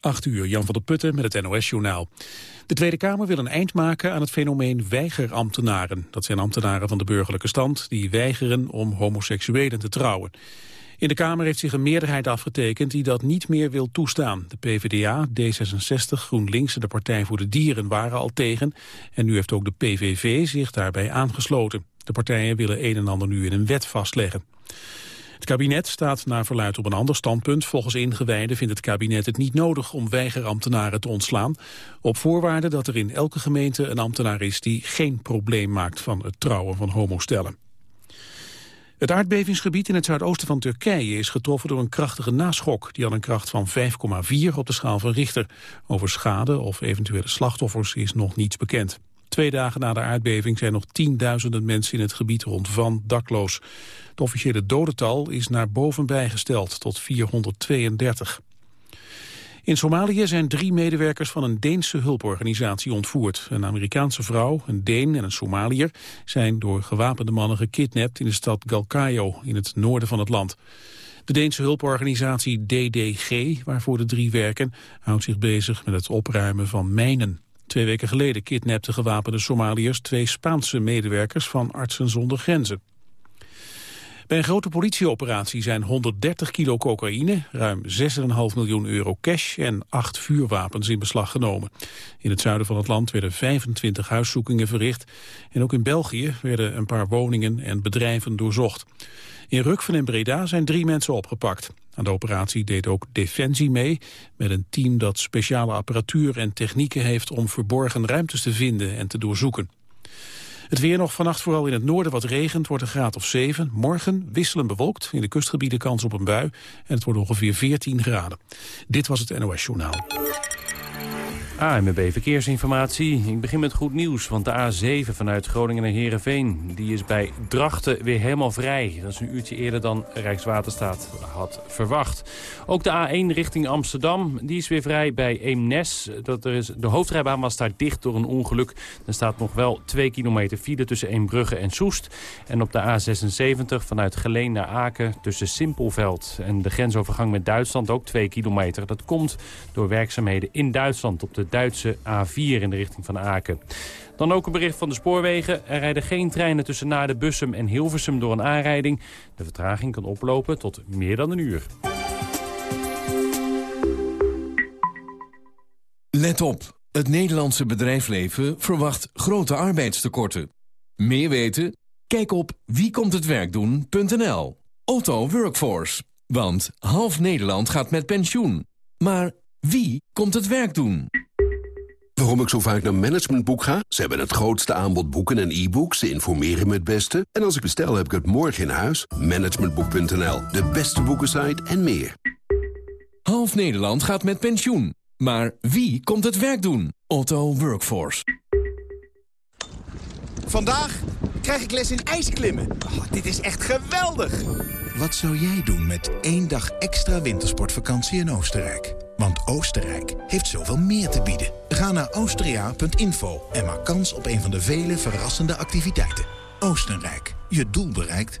8 uur, Jan van der Putten met het NOS-journaal. De Tweede Kamer wil een eind maken aan het fenomeen weigerambtenaren. Dat zijn ambtenaren van de burgerlijke stand die weigeren om homoseksuelen te trouwen. In de Kamer heeft zich een meerderheid afgetekend die dat niet meer wil toestaan. De PvdA, D66, GroenLinks en de Partij voor de Dieren waren al tegen. En nu heeft ook de PVV zich daarbij aangesloten. De partijen willen een en ander nu in een wet vastleggen. Het kabinet staat naar verluid op een ander standpunt. Volgens ingewijden vindt het kabinet het niet nodig om weigerambtenaren te ontslaan. Op voorwaarde dat er in elke gemeente een ambtenaar is die geen probleem maakt van het trouwen van homostellen. Het aardbevingsgebied in het zuidoosten van Turkije is getroffen door een krachtige naschok. Die had een kracht van 5,4 op de schaal van Richter. Over schade of eventuele slachtoffers is nog niets bekend. Twee dagen na de aardbeving zijn nog tienduizenden mensen in het gebied rond Van dakloos. Het officiële dodental is naar boven bijgesteld tot 432. In Somalië zijn drie medewerkers van een Deense hulporganisatie ontvoerd. Een Amerikaanse vrouw, een Deen en een Somaliër zijn door gewapende mannen gekidnapt in de stad Galkayo in het noorden van het land. De Deense hulporganisatie DDG, waarvoor de drie werken, houdt zich bezig met het opruimen van mijnen. Twee weken geleden kidnapten gewapende Somaliërs twee Spaanse medewerkers van Artsen zonder Grenzen. Bij een grote politieoperatie zijn 130 kilo cocaïne, ruim 6,5 miljoen euro cash en acht vuurwapens in beslag genomen. In het zuiden van het land werden 25 huiszoekingen verricht. En ook in België werden een paar woningen en bedrijven doorzocht. In Rukven en Breda zijn drie mensen opgepakt. Aan de operatie deed ook Defensie mee, met een team dat speciale apparatuur en technieken heeft om verborgen ruimtes te vinden en te doorzoeken. Het weer nog vannacht vooral in het noorden wat regent, wordt een graad of 7. Morgen wisselend bewolkt, in de kustgebieden kans op een bui. En het wordt ongeveer 14 graden. Dit was het NOS Journaal. ANWB Verkeersinformatie. Ik begin met goed nieuws, want de A7 vanuit Groningen naar Heerenveen... die is bij Drachten weer helemaal vrij. Dat is een uurtje eerder dan Rijkswaterstaat had verwacht. Ook de A1 richting Amsterdam, die is weer vrij bij Eemnes. Dat er is, de hoofdrijbaan was daar dicht door een ongeluk. Er staat nog wel 2 kilometer file tussen Eembrugge en Soest. En op de A76 vanuit Geleen naar Aken tussen Simpelveld... en de grensovergang met Duitsland ook 2 kilometer. Dat komt door werkzaamheden in Duitsland op de Duitse A4 in de richting van Aken. Dan ook een bericht van de spoorwegen. Er rijden geen treinen tussen Naarden, Bussum en Hilversum door een aanrijding. De vertraging kan oplopen tot meer dan een uur. Let op. Het Nederlandse bedrijfsleven verwacht grote arbeidstekorten. Meer weten? Kijk op wiekomthetwerkdoen.nl. Otto Workforce. Want half Nederland gaat met pensioen. Maar wie komt het werk doen? Waarom ik zo vaak naar Managementboek ga? Ze hebben het grootste aanbod boeken en e-books. Ze informeren me het beste. En als ik bestel, heb ik het morgen in huis. Managementboek.nl, de beste boekensite en meer. Half Nederland gaat met pensioen. Maar wie komt het werk doen? Otto Workforce. Vandaag krijg ik les in ijsklimmen. Oh, dit is echt geweldig! Wat zou jij doen met één dag extra wintersportvakantie in Oostenrijk? Want Oostenrijk heeft zoveel meer te bieden. Ga naar austria.info en maak kans op een van de vele verrassende activiteiten. Oostenrijk, je doel bereikt.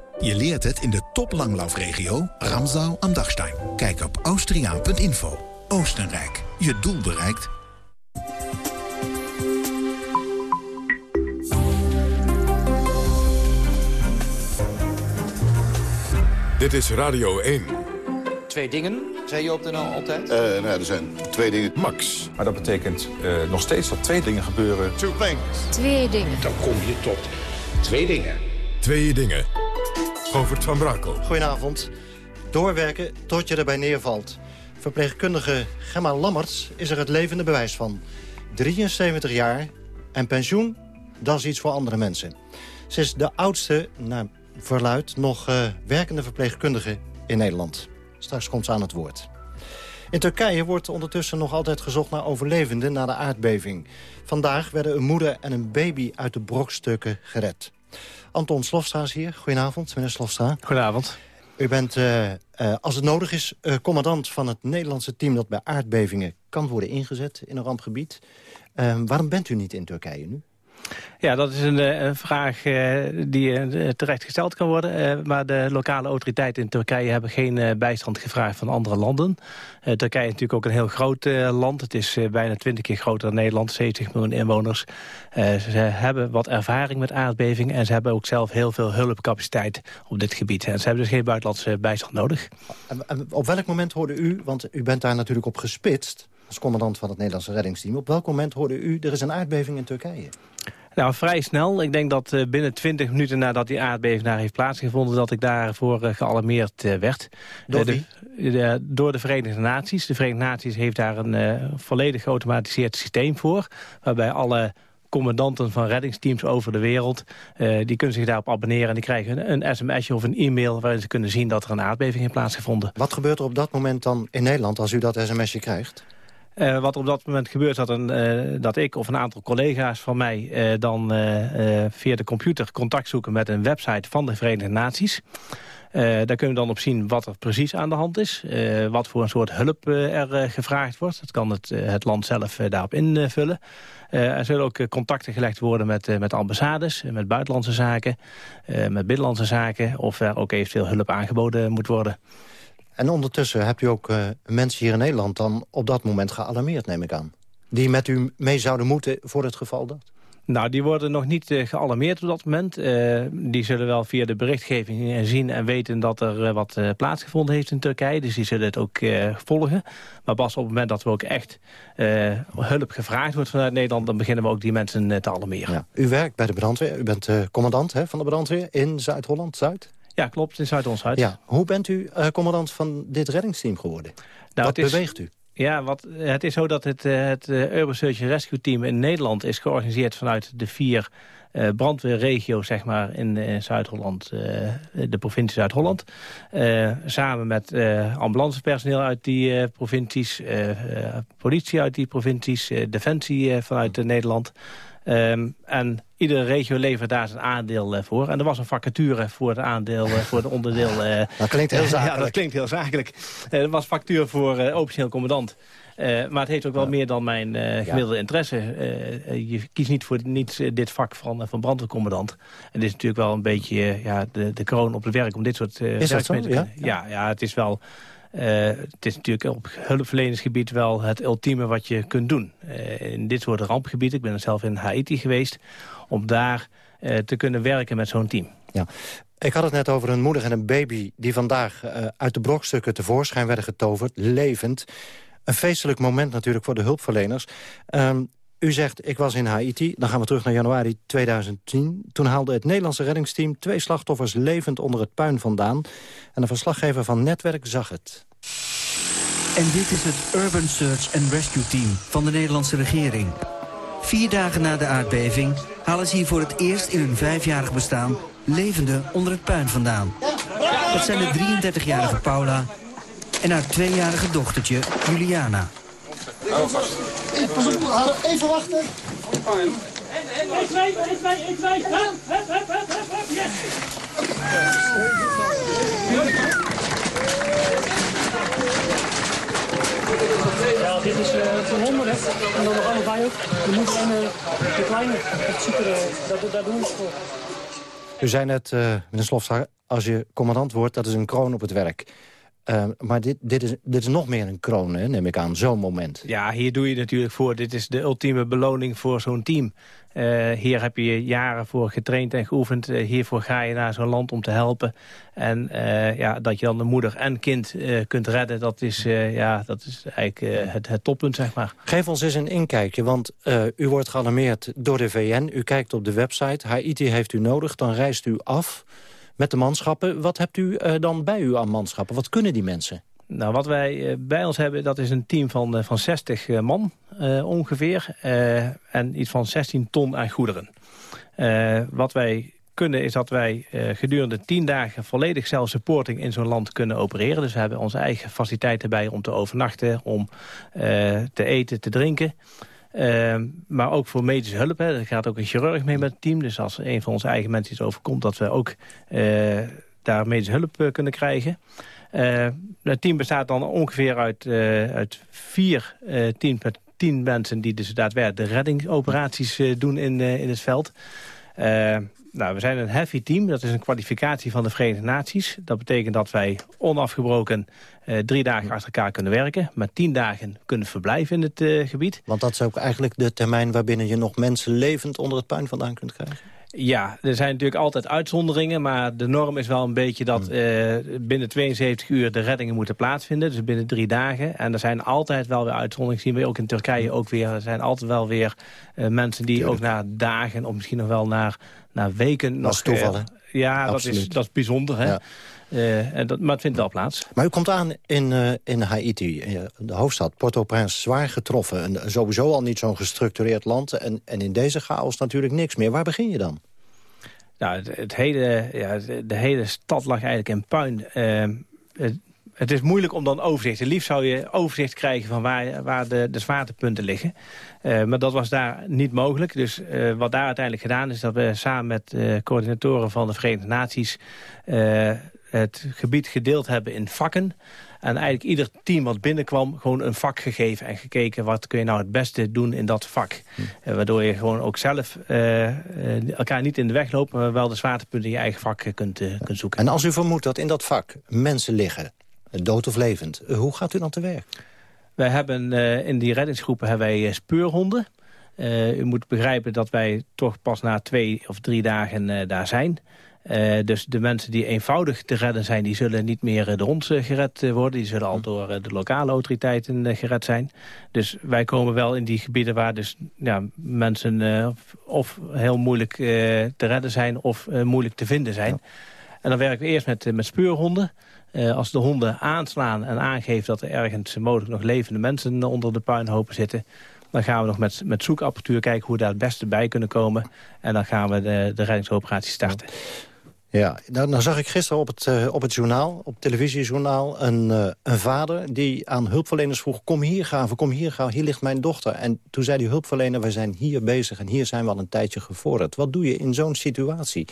Je leert het in de toplanglaufregio Ramsau am Dachstein. Kijk op austriaan.info. Oostenrijk, je doel bereikt. Dit is Radio 1. Twee dingen, zei je op de NL altijd? Uh, nou, er zijn twee dingen. Max. Maar dat betekent uh, nog steeds dat twee dingen gebeuren. Two things. Twee dingen. Dan kom je tot twee dingen. Twee dingen. Govert van Brakel. Goedenavond. Doorwerken tot je erbij neervalt. Verpleegkundige Gemma Lammerts is er het levende bewijs van. 73 jaar en pensioen, dat is iets voor andere mensen. Ze is de oudste, naar verluid, nog uh, werkende verpleegkundige in Nederland. Straks komt ze aan het woord. In Turkije wordt ondertussen nog altijd gezocht naar overlevenden na de aardbeving. Vandaag werden een moeder en een baby uit de brokstukken gered. Anton Slofstra is hier. Goedenavond, meneer Slofstra. Goedenavond. U bent, uh, uh, als het nodig is, uh, commandant van het Nederlandse team... dat bij aardbevingen kan worden ingezet in een rampgebied. waarom bent u niet in Turkije nu? Ja, dat is een, eh, vraag uh, die uh, terecht gesteld kan worden. maar de lokale autoriteiten in Turkije hebben geen bijstand gevraagd van andere landen. Turkije is natuurlijk ook een heel groot land. Het is bijna 20 keer groter dan Nederland, 70 miljoen inwoners. ze hebben wat ervaring met aardbevingen en ze hebben ook zelf heel veel hulpcapaciteit op dit gebied. En ze hebben dus geen buitenlandse bijstand nodig. En, op welk moment hoorde u, want u bent daar natuurlijk op gespitst als commandant van het Nederlandse reddingsteam. Op welk moment hoorde u, er is een aardbeving in Turkije? Nou, vrij snel. Ik denk dat uh, binnen 20 minuten nadat die aardbeving daar heeft plaatsgevonden... dat ik daarvoor uh, gealarmeerd uh, werd. Door wie? De, door de Verenigde Naties. De Verenigde Naties heeft daar een volledig geautomatiseerd systeem voor... waarbij alle commandanten van reddingsteams over de wereld... die kunnen zich daarop abonneren en die krijgen een, een sms'je of een e-mail... waarin ze kunnen zien dat er een aardbeving heeft plaatsgevonden. Wat gebeurt er op dat moment dan in Nederland als u dat sms'je krijgt? Uh, wat er op dat moment gebeurt, dat, een, uh, dat ik of een aantal collega's van mij... Uh, dan via de computer contact zoeken met een website van de Verenigde Naties. daar kunnen we dan op zien wat er precies aan de hand is. wat voor een soort hulp er gevraagd wordt. Dat kan het, het land zelf daarop invullen. er zullen ook contacten gelegd worden met, met ambassades, met buitenlandse zaken, met binnenlandse zaken. Of er ook eventueel hulp aangeboden moet worden. En ondertussen hebt u ook uh, mensen hier in Nederland dan op dat moment gealarmeerd, neem ik aan. Die met u mee zouden moeten voor het geval dat? Nou, die worden nog niet uh, gealarmeerd op dat moment. Uh, die zullen wel via de berichtgeving zien en weten dat er wat plaatsgevonden heeft in Turkije. Dus die zullen het ook volgen. Maar pas op het moment dat we ook echt hulp gevraagd wordt vanuit Nederland... dan beginnen we ook die mensen te alarmeren. Ja. U werkt bij de brandweer. U bent commandant hè, van de brandweer in Zuid-Holland, Zuid? Ja, klopt, in Zuid-Ons-Zuid. Ja. Hoe bent u uh, commandant van dit reddingsteam geworden? Nou, wat is, beweegt u? Ja, wat, het is zo dat het, eh, het uh, Urban Search and Rescue Team in Nederland... is georganiseerd vanuit de vier uh, brandweerregio's zeg maar, in, in Zuid-Holland, de provincie Zuid-Holland. samen met ambulancepersoneel uit die provincies, politie uit die provincies, defensie vanuit Nederland... Um, en iedere regio levert daar zijn aandeel uh, voor. En er was een vacature voor het aandeel, uh, voor de onderdeel... Uh, dat klinkt heel zakelijk. ja, dat klinkt heel zakelijk. er was vacature voor operationeel commandant. maar het heeft ook wel meer dan mijn gemiddelde ja. interesse. je kiest niet voor niet, dit vak van, van brandweercommandant. En dit is natuurlijk wel een beetje ja, de, de kroon op het werk om dit soort uh, te. Ja? ja, ja, het is wel... Uh, het is natuurlijk op hulpverleningsgebied wel het ultieme wat je kunt doen. Uh, in dit soort rampgebieden, ik ben zelf in Haiti geweest... om daar uh, te kunnen werken met zo'n team. Ja. Ik had het net over een moeder en een baby... die vandaag uit de brokstukken tevoorschijn werden getoverd, levend. Een feestelijk moment natuurlijk voor de hulpverleners. Um, u zegt, ik was in Haiti. Dan gaan we terug naar januari 2010. Toen haalde het Nederlandse reddingsteam twee slachtoffers levend onder het puin vandaan. En een verslaggever van Netwerk zag het. En dit is het Urban Search and Rescue Team van de Nederlandse regering. Vier dagen na de aardbeving halen ze hier voor het eerst in hun vijfjarig bestaan... levende onder het puin vandaan. Dat zijn de 33-jarige Paula en haar tweejarige dochtertje Juliana. Oh, vast. Pas op, even wachten. Ik weet, ik weet, ik weet. Hup, hup, hup, hup, hup, hup, yes. Ja, dit is uh, voor honden, hè. En dan nog allemaal bij ook. De moeder en uh, de kleine. Dat ziet er, uh, dat, dat doen we voor. U zei net, uh, meneer Slofstra, als je commandant wordt, dat is een kroon op het werk. Uh, maar dit, dit, is, dit is nog meer een kroon, hè, neem ik aan, zo'n moment. Ja, hier doe je natuurlijk voor. Dit is de ultieme beloning voor zo'n team. Uh, hier heb je jaren voor getraind en geoefend. Uh, hiervoor ga je naar zo'n land om te helpen. En ja, dat je dan de moeder en kind kunt redden... dat is, ja, dat is eigenlijk het, het, toppunt, zeg maar. Geef ons eens een inkijkje, want u wordt gealarmeerd door de VN. U kijkt op de website. Haiti heeft u nodig, dan reist u af met de manschappen. Wat hebt u uh, dan bij u aan manschappen? Wat kunnen die mensen? Nou, wat wij uh, bij ons hebben, dat is een team van, uh, van 60 man ongeveer. en iets van 16 ton aan goederen. wat wij kunnen is dat wij gedurende tien dagen volledig zelf-supporting in zo'n land kunnen opereren. Dus we hebben onze eigen faciliteiten bij om te overnachten, om te eten, te drinken. Uh, maar ook voor medische hulp. Hè. Er gaat ook een chirurg mee met het team. Dus als een van onze eigen mensen iets overkomt... dat we ook uh, daar medische hulp kunnen krijgen. het team bestaat dan ongeveer uit, uit vier teams met tien mensen... die dus daadwerkelijk de reddingsoperaties doen in, in het veld. Nou, we zijn een heavy team. Dat is een kwalificatie van de Verenigde Naties. Dat betekent dat wij onafgebroken uh, drie dagen achter elkaar kunnen werken. Maar tien dagen kunnen verblijven in het uh, gebied. Want dat is ook eigenlijk de termijn waarbinnen je nog mensen levend onder het puin vandaan kunt krijgen? Ja, er zijn natuurlijk altijd uitzonderingen, maar de norm is wel een beetje dat uh, binnen 72 uur de reddingen moeten plaatsvinden. Dus binnen drie dagen. En er zijn altijd wel weer uitzonderingen, zien we ook in Turkije ook weer. Er zijn altijd wel weer uh, mensen die ook na dagen of misschien nog wel naar, naar weken... Dat is toeval, hè? Ja, dat is, dat is bijzonder, hè? Ja. En dat, maar het vindt wel plaats. Maar u komt aan in, uh, in Haiti, de hoofdstad, Port-au-Prince, zwaar getroffen. En sowieso al niet zo'n gestructureerd land. En, en in deze chaos natuurlijk niks meer. Waar begin je dan? Nou, het, het hele, ja, de hele stad lag eigenlijk in puin. Het, het, is moeilijk om dan overzicht. Het liefst zou je overzicht krijgen van waar, waar de, de zwaartepunten liggen. Uh, maar dat was daar niet mogelijk. Dus uh, wat daar uiteindelijk gedaan is dat we samen met uh, coördinatoren van de Verenigde Naties... het gebied gedeeld hebben in vakken. En eigenlijk ieder team wat binnenkwam gewoon een vak gegeven... en gekeken wat kun je nou het beste doen in dat vak. Hm. waardoor je gewoon ook zelf elkaar niet in de weg loopt... maar wel de zwaartepunten in je eigen vak kunt, kunt zoeken. En als u vermoedt dat in dat vak mensen liggen, dood of levend... hoe gaat u dan te werk? Wij hebben in die reddingsgroepen hebben wij speurhonden... Uh, u moet begrijpen dat wij toch pas na twee of drie dagen uh, daar zijn. Uh, dus de mensen die eenvoudig te redden zijn... die zullen niet meer de rond gered worden. Die zullen al hm. door de lokale autoriteiten gered zijn. Dus wij komen wel in die gebieden waar dus ja, mensen... of heel moeilijk te redden zijn of moeilijk te vinden zijn. Ja. En dan werken we eerst met, met speurhonden... Als de honden aanslaan en aangeven dat er ergens mogelijk nog levende mensen onder de puinhopen zitten... dan gaan we nog met, met zoekapparatuur kijken hoe we daar het beste bij kunnen komen. En dan gaan we de, de reddingsoperatie starten. Ja, nou, nou zag ik gisteren op het, uh, op het journaal, op het televisiejournaal... Een, uh, een vader die aan hulpverleners vroeg... kom hier gaan, kom hier gaan, hier ligt mijn dochter. En toen zei die hulpverlener, wij zijn hier bezig... en hier zijn we al een tijdje gevorderd. Wat doe je in zo'n situatie?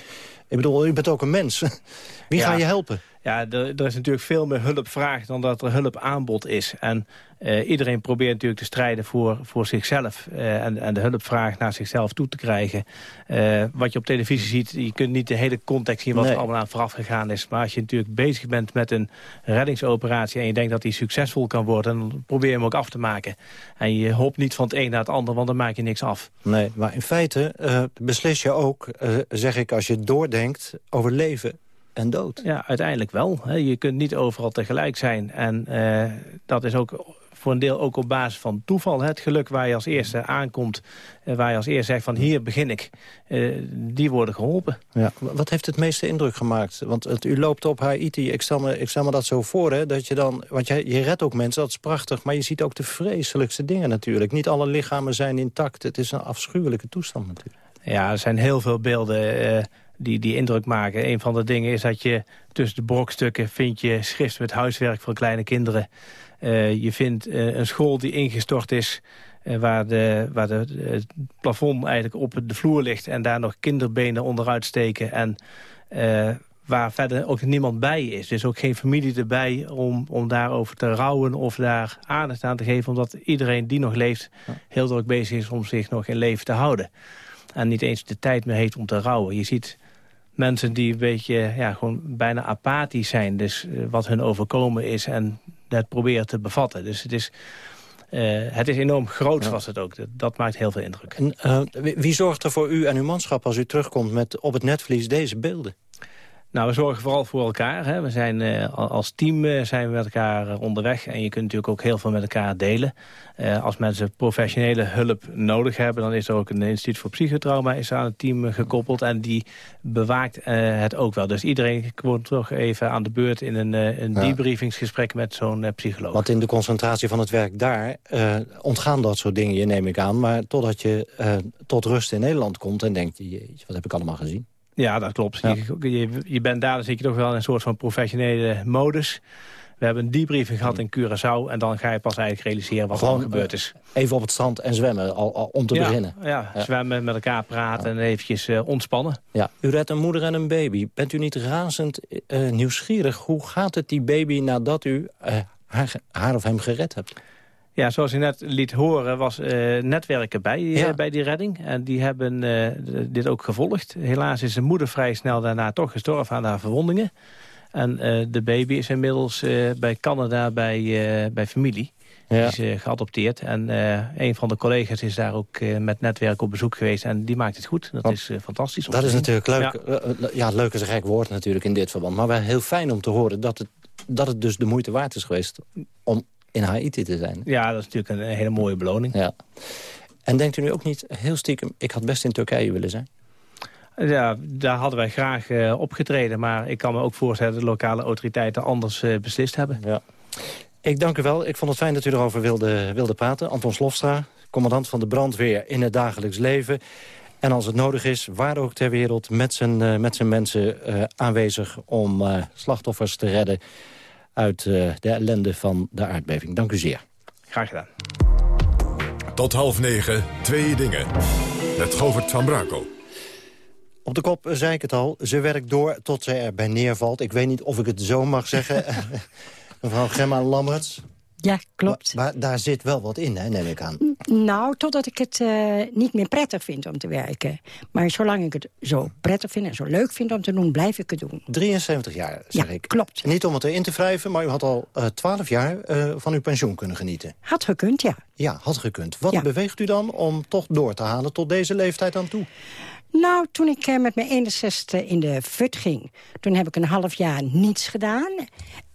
Ik bedoel, u bent ook een mens. Wie ja. ga je helpen? Ja, er, er, is natuurlijk veel meer hulpvraag dan dat er hulpaanbod is. En uh, iedereen probeert natuurlijk te strijden voor, voor zichzelf. Uh, en, en de hulpvraag naar zichzelf toe te krijgen. Uh, wat je op televisie ziet, je kunt niet de hele context zien wat nee. er allemaal aan vooraf gegaan is. Maar als je natuurlijk bezig bent met een reddingsoperatie... en je denkt dat die succesvol kan worden... dan probeer je hem ook af te maken. En je hoopt niet van het een naar het ander, want dan maak je niks af. Nee, maar in feite beslis je ook, zeg ik, als je doordenkt over leven en dood. Ja, uiteindelijk wel. Je kunt niet overal tegelijk zijn. En uh, dat is ook voor een deel ook op basis van toeval. Het geluk waar je als eerste aankomt, uh, waar je als eerste zegt van hier begin ik, uh, die worden geholpen. Ja. Wat heeft het meeste indruk gemaakt? Want het, u loopt op Haiti, ik stel me, ik stel me dat zo voor, hè, dat je dan, want je, je redt ook mensen, dat is prachtig, maar je ziet ook de vreselijkste dingen natuurlijk. Niet alle lichamen zijn intact, het is een afschuwelijke toestand natuurlijk. Ja, er zijn heel veel beelden die, die indruk maken. Een van de dingen is dat je tussen de brokstukken vind je schrift met huiswerk voor kleine kinderen. Uh, je vindt uh, een school die ingestort is... Uh, waar, de, waar de, het plafond eigenlijk op de vloer ligt... en daar nog kinderbenen onderuit steken... en waar verder ook niemand bij is. Dus ook geen familie erbij om, om daarover te rouwen... of daar aandacht aan te geven... omdat iedereen die nog leeft heel druk bezig is... om zich nog in leven te houden. En niet eens de tijd meer heeft om te rouwen. Je ziet mensen die een beetje ja, gewoon bijna apathisch zijn. Dus uh, wat hun overkomen is en dat proberen te bevatten. Dus het is, uh, het is enorm groot ja. was het ook. Dat, dat, maakt heel veel indruk. En, uh, wie, wie zorgt er voor u en uw manschap als u terugkomt met op het netvlies deze beelden? Nou, we zorgen vooral voor elkaar. Hè. We zijn uh, als team uh, zijn we met elkaar uh, onderweg. En je kunt natuurlijk ook heel veel met elkaar delen. als mensen professionele hulp nodig hebben... dan is er ook een instituut voor psychotrauma is aan het team gekoppeld. En die bewaakt het ook wel. Dus iedereen komt toch even aan de beurt... in een, een ja. debriefingsgesprek met zo'n psycholoog. Want in de concentratie van het werk daar... ontgaan dat soort dingen, neem ik aan. Maar totdat je tot rust in Nederland komt en denkt... Jeetje, wat heb ik allemaal gezien? Ja, dat klopt. Je, je, je bent daar, dan zit je toch wel in een soort van professionele modus. We hebben een debriefing gehad in Curaçao... en dan ga je pas eigenlijk realiseren wat Gewoon, er gebeurd is. eh, Even op het strand en zwemmen, al, al om te ja, beginnen. Ja, zwemmen, met elkaar praten en eventjes eh, ontspannen. Ja, u redt een moeder en een baby. Bent u niet razend eh, nieuwsgierig? Hoe gaat het die baby nadat u eh, haar, haar of hem gered hebt? Ja, zoals u net liet horen, was eh, netwerken bij, eh, bij die redding. En die hebben eh, dit ook gevolgd. Helaas is de moeder vrij snel daarna toch gestorven aan haar verwondingen. En de baby is inmiddels bij Canada bij, bij familie. Ja. Die is geadopteerd. En een van de collega's is daar ook met netwerk op bezoek geweest. En die maakt het goed. Dat Want is fantastisch. Dat is natuurlijk leuk. Ja. Ja, leuk is een gek woord natuurlijk in dit verband. Maar wel heel fijn om te horen dat het, dat het dus de moeite waard is geweest... om in Haiti te zijn. Ja, dat is natuurlijk een, hele mooie beloning. Ja. En denkt u nu ook niet heel stiekem... ik had best in Turkije willen zijn? Ja, daar hadden wij graag eh, opgetreden. Maar ik kan me ook voorstellen dat de lokale autoriteiten anders eh, beslist hebben. Ja. Ik dank u wel. Ik vond het fijn dat u erover wilde, wilde praten. Anton Slofstra, commandant van de brandweer in het dagelijks leven. En als het nodig is, waar ook ter wereld met zijn, eh, met zijn mensen aanwezig... om slachtoffers te redden uit eh, de ellende van de aardbeving. Dank u zeer. Graag gedaan. Tot half negen, twee dingen. Met Govert van Brakel. Op de kop zei ik het al, ze werkt door tot ze erbij neervalt. Ik weet niet of ik het zo mag zeggen. Mevrouw Gemma Lammerts. Ja, klopt. Maar, maar daar zit wel wat in, hè, neem ik aan. Nou, totdat ik het eh, niet meer prettig vind om te werken. Maar zolang ik het zo prettig vind en zo leuk vind om te doen, blijf ik het doen. 73 jaar, zeg Ja, ik. klopt. Niet om het erin te wrijven, maar u had al eh 12 jaar eh, van uw pensioen kunnen genieten. Had gekund, ja. Ja, had gekund. Wat Ja. beweegt u dan om toch door te halen tot deze leeftijd aan toe? Nou, toen ik met mijn 61 in de fut ging... toen heb ik een half jaar niets gedaan.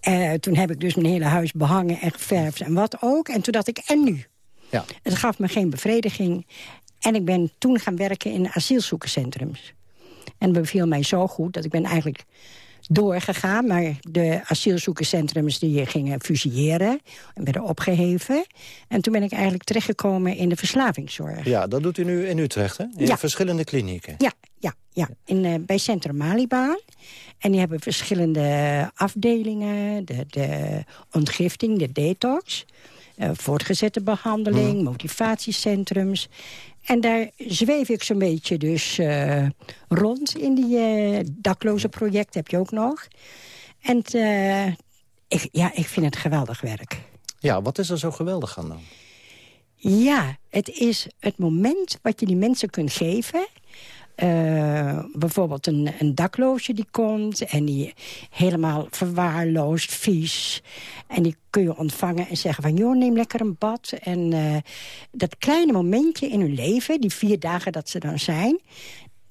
Eh, toen heb ik dus mijn hele huis behangen en geverfd en wat ook. En toen dacht ik, en nu? Ja. Het gaf me geen bevrediging. En ik ben toen gaan werken in asielzoekerscentrums. En dat beviel mij zo goed dat ik ben eigenlijk doorgegaan. Maar de asielzoekerscentrums die gingen fusiëren en werden opgeheven. En toen ben ik eigenlijk terechtgekomen in de verslavingszorg. Ja, dat doet u nu in Utrecht, hè? In Ja. verschillende klinieken. Ja, ja, ja. In, eh, bij Centrum Malibaan. En die hebben verschillende afdelingen. De, de ontgifting, de detox. eh, voortgezette behandeling, motivatiecentrums. En daar zweef ik zo'n beetje dus eh, rond in die dakloze project heb je ook nog. En ik, ja, ik vind het geweldig werk. Ja, wat is er zo geweldig aan dan? Ja, het is het moment wat je die mensen kunt geven. Eh, bijvoorbeeld een, een dakloosje die komt en die helemaal verwaarloosd, vies. En die kun je ontvangen en zeggen van... joh, neem lekker een bad. En eh, dat kleine momentje in hun leven, die vier dagen dat ze dan zijn...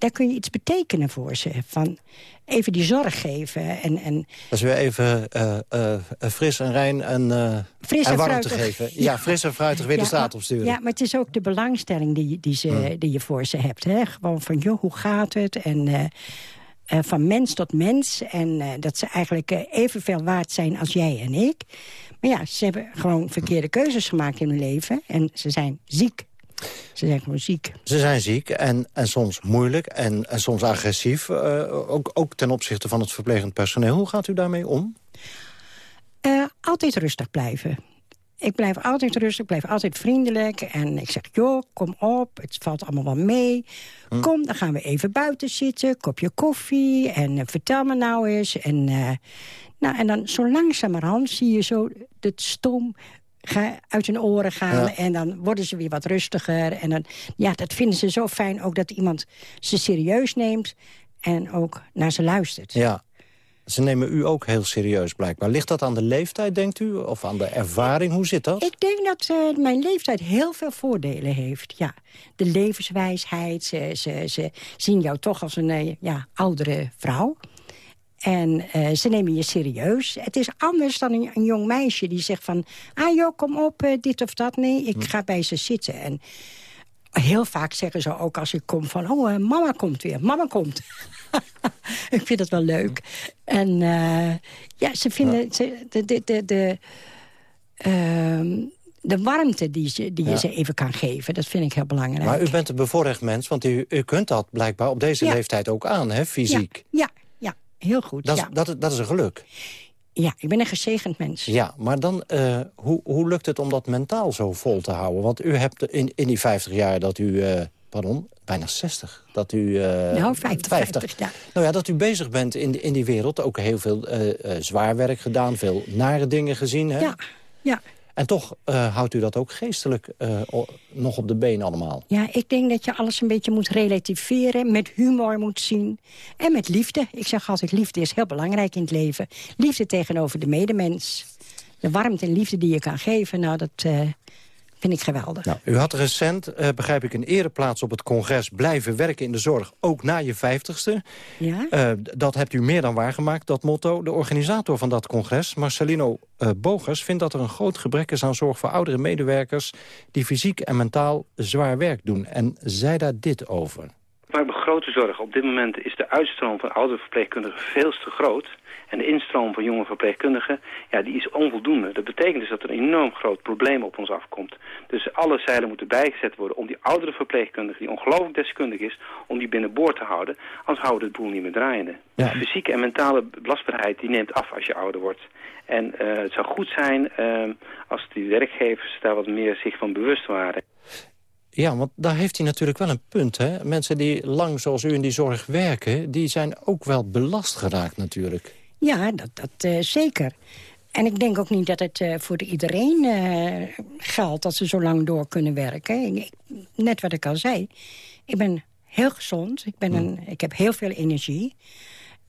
daar kun je iets betekenen voor ze. Van even die zorg geven en... en is weer even eh, eh, fris en rein en, eh Fris en en warm te geven. Ja, fris en fruitig weer de straat opsturen. Ja, maar het is ook de belangstelling die, die, ze, die je voor ze hebt. Hè? Gewoon van, joh, hoe gaat het? En van mens tot mens. En dat ze eigenlijk evenveel waard zijn als jij en ik. Maar ja, ze hebben gewoon verkeerde keuzes gemaakt in hun leven. En ze zijn ziek. Ze zijn gewoon ziek. Ze zijn ziek en, en soms moeilijk en, en soms agressief. eh, ook, ook ten opzichte van het verplegend personeel. Hoe gaat u daarmee om? Eh, altijd rustig blijven. Ik blijf altijd rustig, ik blijf altijd vriendelijk. En ik zeg, joh, kom op, het valt allemaal wel mee. Kom, dan gaan we even buiten zitten, kopje koffie. En eh, vertel me nou eens. En, nou, en dan zo langzamerhand zie je zo het stoom uit hun oren gaan. Ja. En dan worden ze weer wat rustiger. En dan, ja, dat vinden ze zo fijn ook dat iemand ze serieus neemt. En ook naar ze luistert. Ja, ze nemen u ook heel serieus blijkbaar. Ligt dat aan de leeftijd, denkt u? Of aan de ervaring? Hoe zit dat? Ik denk dat eh, mijn leeftijd heel veel voordelen heeft. Ja, de levenswijsheid. Ze, ze, ze zien jou toch als een eh, ja, oudere vrouw. En eh, ze nemen je serieus. Het is anders dan een, een jong meisje die zegt van... ah joh, kom op, eh, dit of dat. Nee, ik ga bij ze zitten. En heel vaak zeggen ze ook als ik kom van... oh, eh, mama komt weer, mama komt. ik vind dat wel leuk. En eh, ja, ze vinden... Ze, de, de, de, de, ehm, de warmte die, ze, die je ze even kan geven, dat vind ik heel belangrijk. Maar u bent een bevoorrecht mens, want u, u kunt dat blijkbaar op deze Ja. leeftijd ook aan, hè, fysiek. Ja heel goed. Dat, is, ja. dat, is- dat is een geluk. ja, ik ben een gezegend mens. Ja, maar dan, eh, hoe, hoe lukt het om dat mentaal zo vol te houden? Want u hebt in, in die 50 jaar dat u, eh, pardon, bijna 60, dat u... eh, nou, 50, 50, ja. Nou ja, dat u bezig bent in, in die wereld. Ook heel veel zwaar werk gedaan, veel nare dingen gezien. Hè? Ja, ja. En toch eh, houdt u dat ook geestelijk eh, nog op de been allemaal. Ja, ik denk dat je alles een beetje moet relativeren, met humor moet zien. En met liefde. Ik zeg altijd, liefde is heel belangrijk in het leven. Liefde tegenover de medemens. De warmte en liefde die je kan geven, nou, dat eh, vind ik geweldig. Nou, u had recent, eh, begrijp ik, een ereplaats op het congres... blijven werken in de zorg, ook na je vijftigste. Ja? Eh, dat hebt u meer dan waargemaakt, dat motto. De organisator van dat congres, Marcelino eh, Bogers... vindt dat er een groot gebrek is aan zorg voor oudere medewerkers... die fysiek en mentaal zwaar werk doen. En zei daar dit over. Maar ik heb grote zorgen. Op dit moment is de uitstroom van oudere verpleegkundigen veel te groot. En de instroom van jonge verpleegkundigen, ja, die is onvoldoende. Dat betekent dus dat er een enorm groot probleem op ons afkomt. Dus alle zeilen moeten bijgezet worden om die oudere verpleegkundige, die ongelooflijk deskundig is, om die binnenboord te houden. Anders houden we het boel niet meer draaiende. Ja. De fysieke en mentale belastbaarheid die neemt af als je ouder wordt. En eh, het zou goed zijn eh, als die werkgevers daar wat meer zich van bewust waren. Ja, want daar heeft hij natuurlijk wel een punt. Hè? Mensen die lang zoals u in die zorg werken... die zijn ook wel belast geraakt natuurlijk. Ja, dat, dat eh, zeker. En ik denk ook niet dat het eh, voor iedereen eh, geldt dat ze zo lang door kunnen werken. Ik- net wat ik al zei, ik ben heel gezond, ik, ben een, ik heb heel veel energie.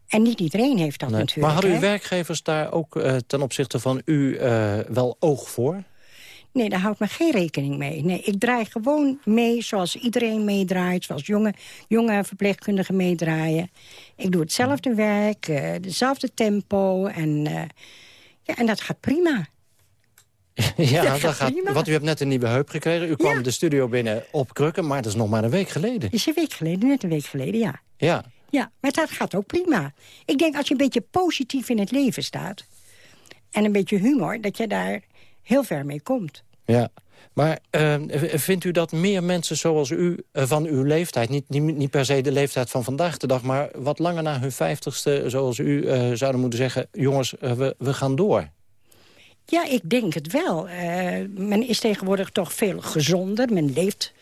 En niet iedereen heeft dat Nee. natuurlijk. Maar hadden uw hè. werkgevers daar ook ten opzichte van u wel oog voor? Nee, daar houdt me geen rekening mee. Nee, ik draai gewoon mee zoals iedereen meedraait. Zoals jonge, jonge verpleegkundigen meedraaien. Ik doe hetzelfde werk, eh, dezelfde tempo. En, eh, ja, en dat gaat prima. ja, Dat gaat gaat, prima. want u hebt net een nieuwe heup gekregen. U kwam de studio binnen op krukken, maar dat is nog maar een week geleden. Is een week geleden, net een week geleden, ja. Ja, Ja, maar dat gaat ook prima. Ik denk als je een beetje positief in het leven staat... en een beetje humor, dat je daar heel ver mee komt. ja. Maar eh, vindt u dat meer mensen zoals u eh, van uw leeftijd... Niet, niet, niet per se de leeftijd van vandaag de dag... maar wat langer na hun vijftigste, zoals u eh, zouden moeten zeggen... jongens, we, we gaan door. Ja, ik denk het wel. Men is tegenwoordig toch veel gezonder. Men leeft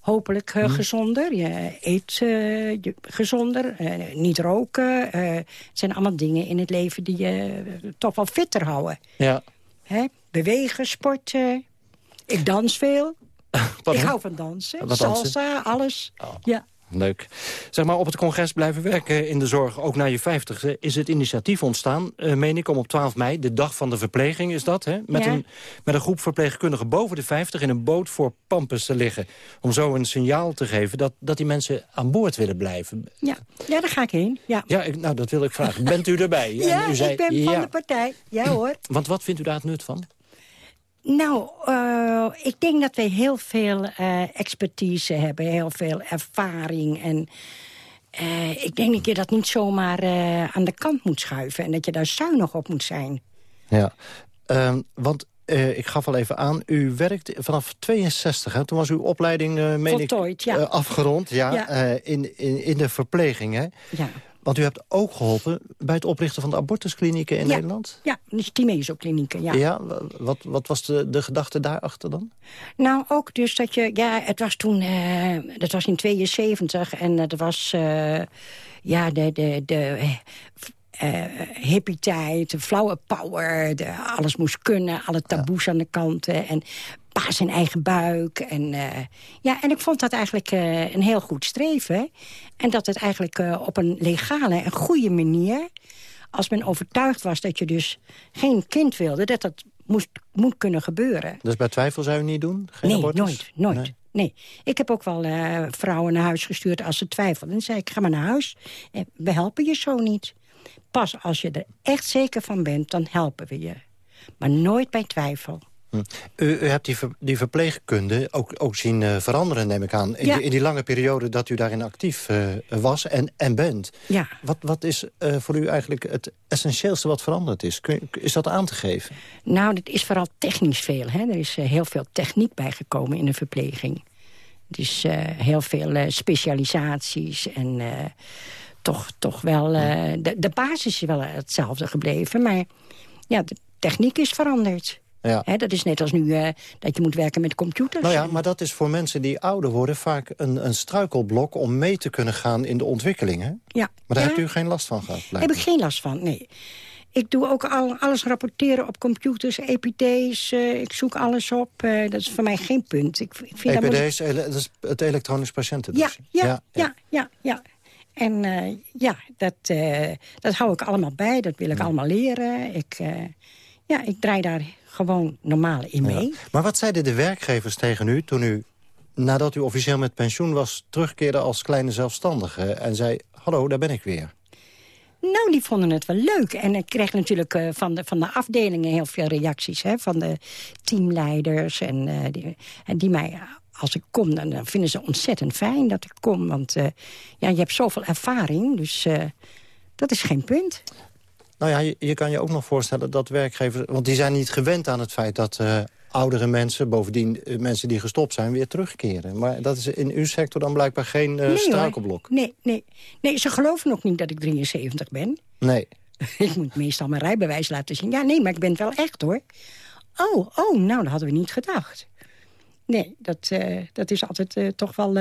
hopelijk eh, gezonder. Je eet je- gezonder. niet roken. Het zijn allemaal dingen in het leven die je toch wel fitter houden. Ja. Hè? Bewegen, sporten. Ik dans veel. Pardon? Ik hou van dansen. Wat dansen? Salsa, alles. Ja. Leuk. Zeg maar, op het congres blijven werken in de zorg, ook na je vijftigste... is het initiatief ontstaan, eh, meen ik, om op 12 mei... de dag van de verpleging is dat, hè? Met, Ja. een, met een groep verpleegkundigen boven de 50... in een boot voor Pampus te liggen. Om zo een signaal te geven dat, dat die mensen aan boord willen blijven. Ja. ja, daar ga ik heen. Ja, Ja, ik, nou, dat wil ik vragen. Bent u erbij? ja En u zei, ik ben van ja. de partij. Ja hoor. Want wat vindt u daar het nut van? Nou, eh, ik denk dat wij heel veel eh, expertise hebben, heel veel ervaring. En eh, ik denk dat je dat niet zomaar aan de kant moet schuiven... en dat je daar zuinig op moet zijn. Ja, Ehm, want ik gaf al even aan, u werkt vanaf 62, hè? Toen was uw opleiding, meen ik, Voltooid, ja. afgerond. Ja, Ja. in, in, in de verpleging, hè? Ja. Want u hebt ook geholpen bij het oprichten van de abortusklinieken in Ja. Nederland? Ja, dus die mesoklinieken, ja. Ja, wa- wat, wat was de, de gedachte daarachter dan? Nou, ook dus dat je... Ja, het was toen... eh dat was in 72 en dat was... eh, ja, de... de, de eh, hippie-tijd, de flauwe power, de, alles moest kunnen, alle taboes aan de kanten en pa zijn eigen buik. En, eh, ja, en ik vond dat eigenlijk eh, een heel goed streven. En dat het eigenlijk eh, op een legale en goede manier, als men overtuigd was dat je dus geen kind wilde, dat dat moest, moet kunnen gebeuren. Dus bij twijfel zou u niet doen? Geen nee, abortus? nooit, nooit. Nee. Nee. ik heb ook wel vrouwen naar huis gestuurd als ze twijfelden. Dan zei ik, ga maar naar huis. We helpen je zo niet. Pas als je er echt zeker van bent, dan helpen we je. Maar nooit bij twijfel. Hm. U, u, hebt die, ver, die verpleegkunde ook, ook zien uh, veranderen, neem ik aan. In, Ja. die, in die lange periode dat u daarin actief uh, was en, en bent. Ja. Wat, wat is uh, voor u eigenlijk het essentieelste wat veranderd is? Kun, is dat aan te geven? Nou, dat is vooral technisch veel. Hè? Er is heel veel techniek bijgekomen in de verpleging. Dus heel veel specialisaties en toch, toch wel... de, de basis is wel hetzelfde gebleven, maar ja, de techniek is veranderd. Ja. He, dat is net als nu uh, dat je moet werken met computers. Nou ja, maar dat is voor mensen die ouder worden vaak een, een struikelblok om mee te kunnen gaan in de ontwikkelingen. Ja. Maar daar ja. hebt u geen last van gehad, Daar heb ik geen last van, nee. Ik doe ook al, alles rapporteren op computers, EPD's, uh, ik zoek alles op. Uh, dat is voor mij geen punt. Ik, ik vind EPD's, dat, moet... dat is het elektronisch patiëntendossier? Ja, ja, ja, ja, ja. En ja, dat, dat hou ik allemaal bij, dat wil ik allemaal leren. Ik, ja, ik draai daar gewoon normaal in mee. Ja. Maar wat zeiden de werkgevers tegen u toen u, nadat u officieel met pensioen was... terugkeerde als kleine zelfstandige en zei, hallo, daar ben ik weer? Nou, die vonden het wel leuk. En ik kreeg natuurlijk uh, van, de, van de afdelingen heel veel reacties. Hè, van de teamleiders. En, uh, die, en die mij, als ik kom, dan, dan, vinden ze ontzettend fijn dat ik kom. Want uh, ja, je hebt zoveel ervaring, dus dat is geen punt. Nou ja, je, je, kan je ook nog voorstellen dat werkgevers... want die zijn niet gewend aan het feit dat uh, oudere mensen... bovendien uh, mensen die gestopt zijn, weer terugkeren. Maar dat is in uw sector dan blijkbaar geen uh, nee, struikelblok? Nee, nee, nee, ze geloven ook niet dat ik 73 ben. Nee. ik moet meestal mijn rijbewijs laten zien. Ja, nee, maar ik ben het wel echt, hoor. Oh, oh, nou, dat hadden we niet gedacht. Nee, dat, dat is altijd toch wel,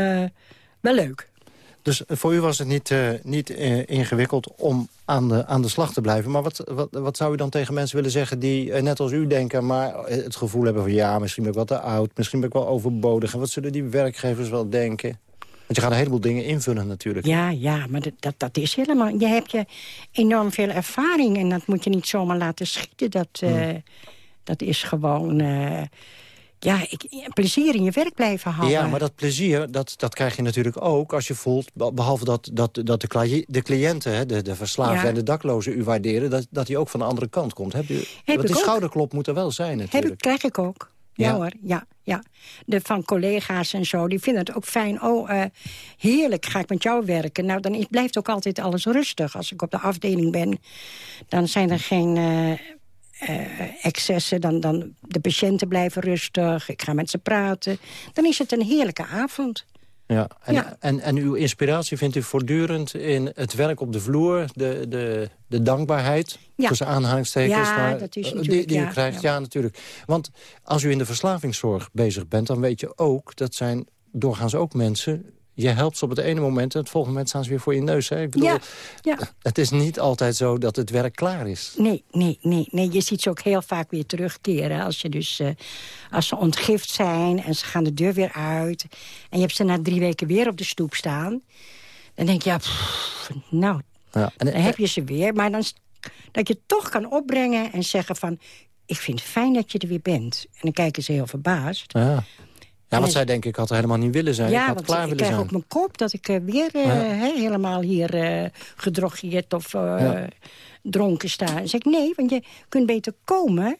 wel leuk. Dus voor u was het niet, uh, niet uh, ingewikkeld om aan de, aan de slag te blijven. Maar wat, wat, wat zou u dan tegen mensen willen zeggen die uh, net als u denken... maar het gevoel hebben van ja, misschien ben ik wat te oud... misschien ben ik wel overbodig. En wat zullen die werkgevers wel denken? Want je gaat een heleboel dingen invullen natuurlijk. Ja, ja, maar dat, dat, dat is helemaal... Je hebt je enorm veel ervaring en dat moet je niet zomaar laten schieten. Dat, hmm. dat is gewoon ja, ik, plezier in je werk blijven houden. Ja, maar dat plezier, dat, dat krijg je natuurlijk ook als je voelt... behalve dat, dat, dat de, de cliënten, de, de verslaafden ja. en de daklozen u waarderen... dat, dat die ook van de andere kant komt. Heb u, Heb want die ook. schouderklop moet er wel zijn natuurlijk. Heb ik, krijg ik ook. Ja, ja, hoor, ja, ja. De, van collega's en zo, die vinden het ook fijn. Oh, uh, heerlijk, ga ik met jou werken. Nou, dan is, blijft ook altijd alles rustig. Als ik op de afdeling ben, dan zijn er geen... Uh, uh, excessen, dan, dan de patiënten blijven rustig, ik ga met ze praten. Dan is het een heerlijke avond. Ja, en, ja. en, en uw inspiratie vindt u voortdurend in het werk op de vloer... de, de, de dankbaarheid, ja. tussen aanhalingstekens, ja, maar, dat is die, die u krijgt. Ja. natuurlijk. Want als u in de verslavingszorg bezig bent... dan weet je ook, dat zijn doorgaans ook mensen je helpt ze op het ene moment en het volgende moment staan ze weer voor je neus. Hè? Ik bedoel, ja, ja. het is niet altijd zo dat het werk klaar is. Nee, nee, nee. nee. Je ziet ze ook heel vaak weer terugkeren. Als, je dus, uh, als ze ontgift zijn en ze gaan de deur weer uit... en je hebt ze na drie weken weer op de stoep staan... dan denk je, ja, pff, nou, ja. En, dan heb je ze weer. Maar dan, dat je toch kan opbrengen en zeggen van... ik vind het fijn dat je er weer bent. En dan kijken ze heel verbaasd. Ja. Ja, want zij denk ik had er helemaal niet willen zijn. Ja, ik had want klaar ik willen krijg zijn. op mijn kop dat ik uh, weer ja. he, helemaal hier uh, gedrogeerd of ja. dronken sta. Dan zeg ik, nee, want je kunt beter komen.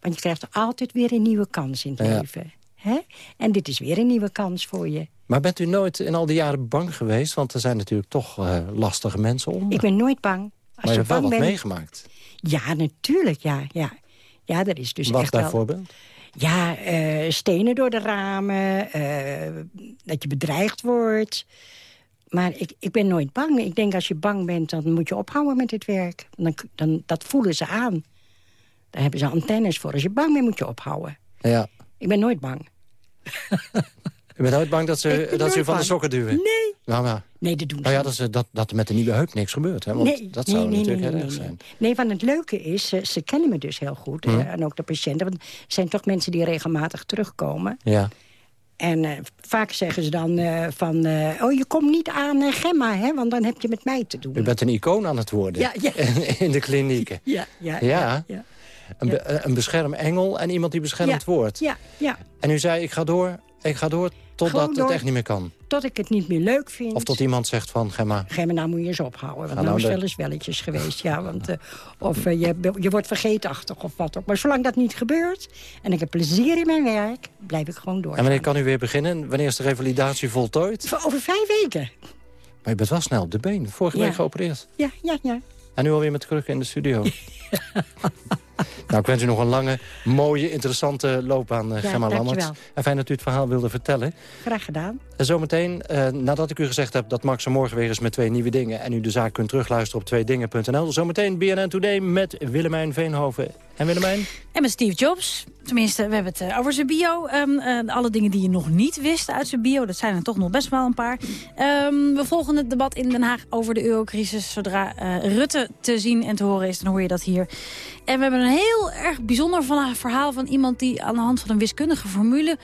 Want je krijgt altijd weer een nieuwe kans in het ja. leven. He? En dit is weer een nieuwe kans voor je. Maar bent u nooit in al die jaren bang geweest? Want er zijn natuurlijk toch lastige mensen om. Ik ben nooit bang. Als maar je hebt wel wat ben... meegemaakt. Ja, natuurlijk, ja. ja. Ja, dat is dus wat echt bijvoorbeeld? Ja, uh, stenen door de ramen, uh, dat je bedreigd wordt. Maar ik, ik ben nooit bang. Ik denk als je bang bent, dan moet je ophouden met dit werk. Dan, dan, dat voelen ze aan. Daar hebben ze antennes voor. Als je bang bent, moet je ophouden. Ja. Ik ben nooit bang. U bent nooit bang dat ze, dat ze u van bang. de sokken duwen? Nee. Nou, maar, nee, dat doen ze nou ja, dat, ze, dat, dat er met de nieuwe heup niks gebeurt. Hè? Want nee, dat zou nee, natuurlijk heel erg nee, zijn. Nee, want het leuke is, ze, ze kennen me dus heel goed. Hm. Uh, en ook de patiënten. Want het zijn toch mensen die regelmatig terugkomen. Ja. En uh, vaak zeggen ze dan uh, van... oh, je komt niet aan Gemma, hè, want dan heb je met mij te doen. U bent een icoon aan het worden ja, ja. in de klinieken. Ja, ja, ja. ja. Een, be een beschermengel en iemand die beschermd wordt. Ja, ja. En u zei, ik ga door, ik ga door Totdat het echt niet meer kan. Tot ik het niet meer leuk vind. Of tot iemand zegt van, Gemma... Gemma, nou moet je eens ophouden. Want nou, nou, is wel eens welletjes geweest. Ja, want, eh, of eh, je, je wordt vergeetachtig of wat ook. Maar zolang dat niet gebeurt en ik heb plezier in mijn werk... blijf ik gewoon door. En wanneer kan u weer beginnen? Wanneer is de revalidatie voltooid? Over vijf weken. Maar je bent wel snel op de been. Vorige Ja. week geopereerd. Ja, ja, ja. En nu alweer met krukken in de studio. nou, ik wens u nog een lange, mooie, interessante loopbaan, eh, Ja, Gemma. Lammerts. En fijn dat u het verhaal wilde vertellen. Graag gedaan. En zometeen, eh, nadat ik u gezegd heb dat Max er morgen weer is met twee nieuwe dingen... en u de zaak kunt terugluisteren op tweedingen.nl. Zometeen BNN Today met Willemijn Veenhoven. En Willemijn? En met Steve Jobs. Tenminste, we hebben het eh, over zijn bio. Eh, alle dingen die je nog niet wist uit zijn bio. Dat zijn er toch nog best wel een paar. Ehm, we volgen het debat in Den Haag over de eurocrisis. Zodra eh, Rutte te zien en te horen is, dan hoor je dat hier. En we hebben een heel erg bijzonder verhaal van iemand... die aan de hand van een wiskundige formule...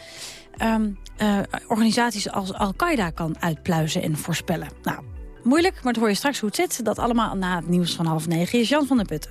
ehm, eh, organisaties als Al-Qaeda kan uitpluizen en voorspellen. Nou, moeilijk, maar het hoor je straks hoe het zit. Dat allemaal na het nieuws van half negen is Jan van der Putten.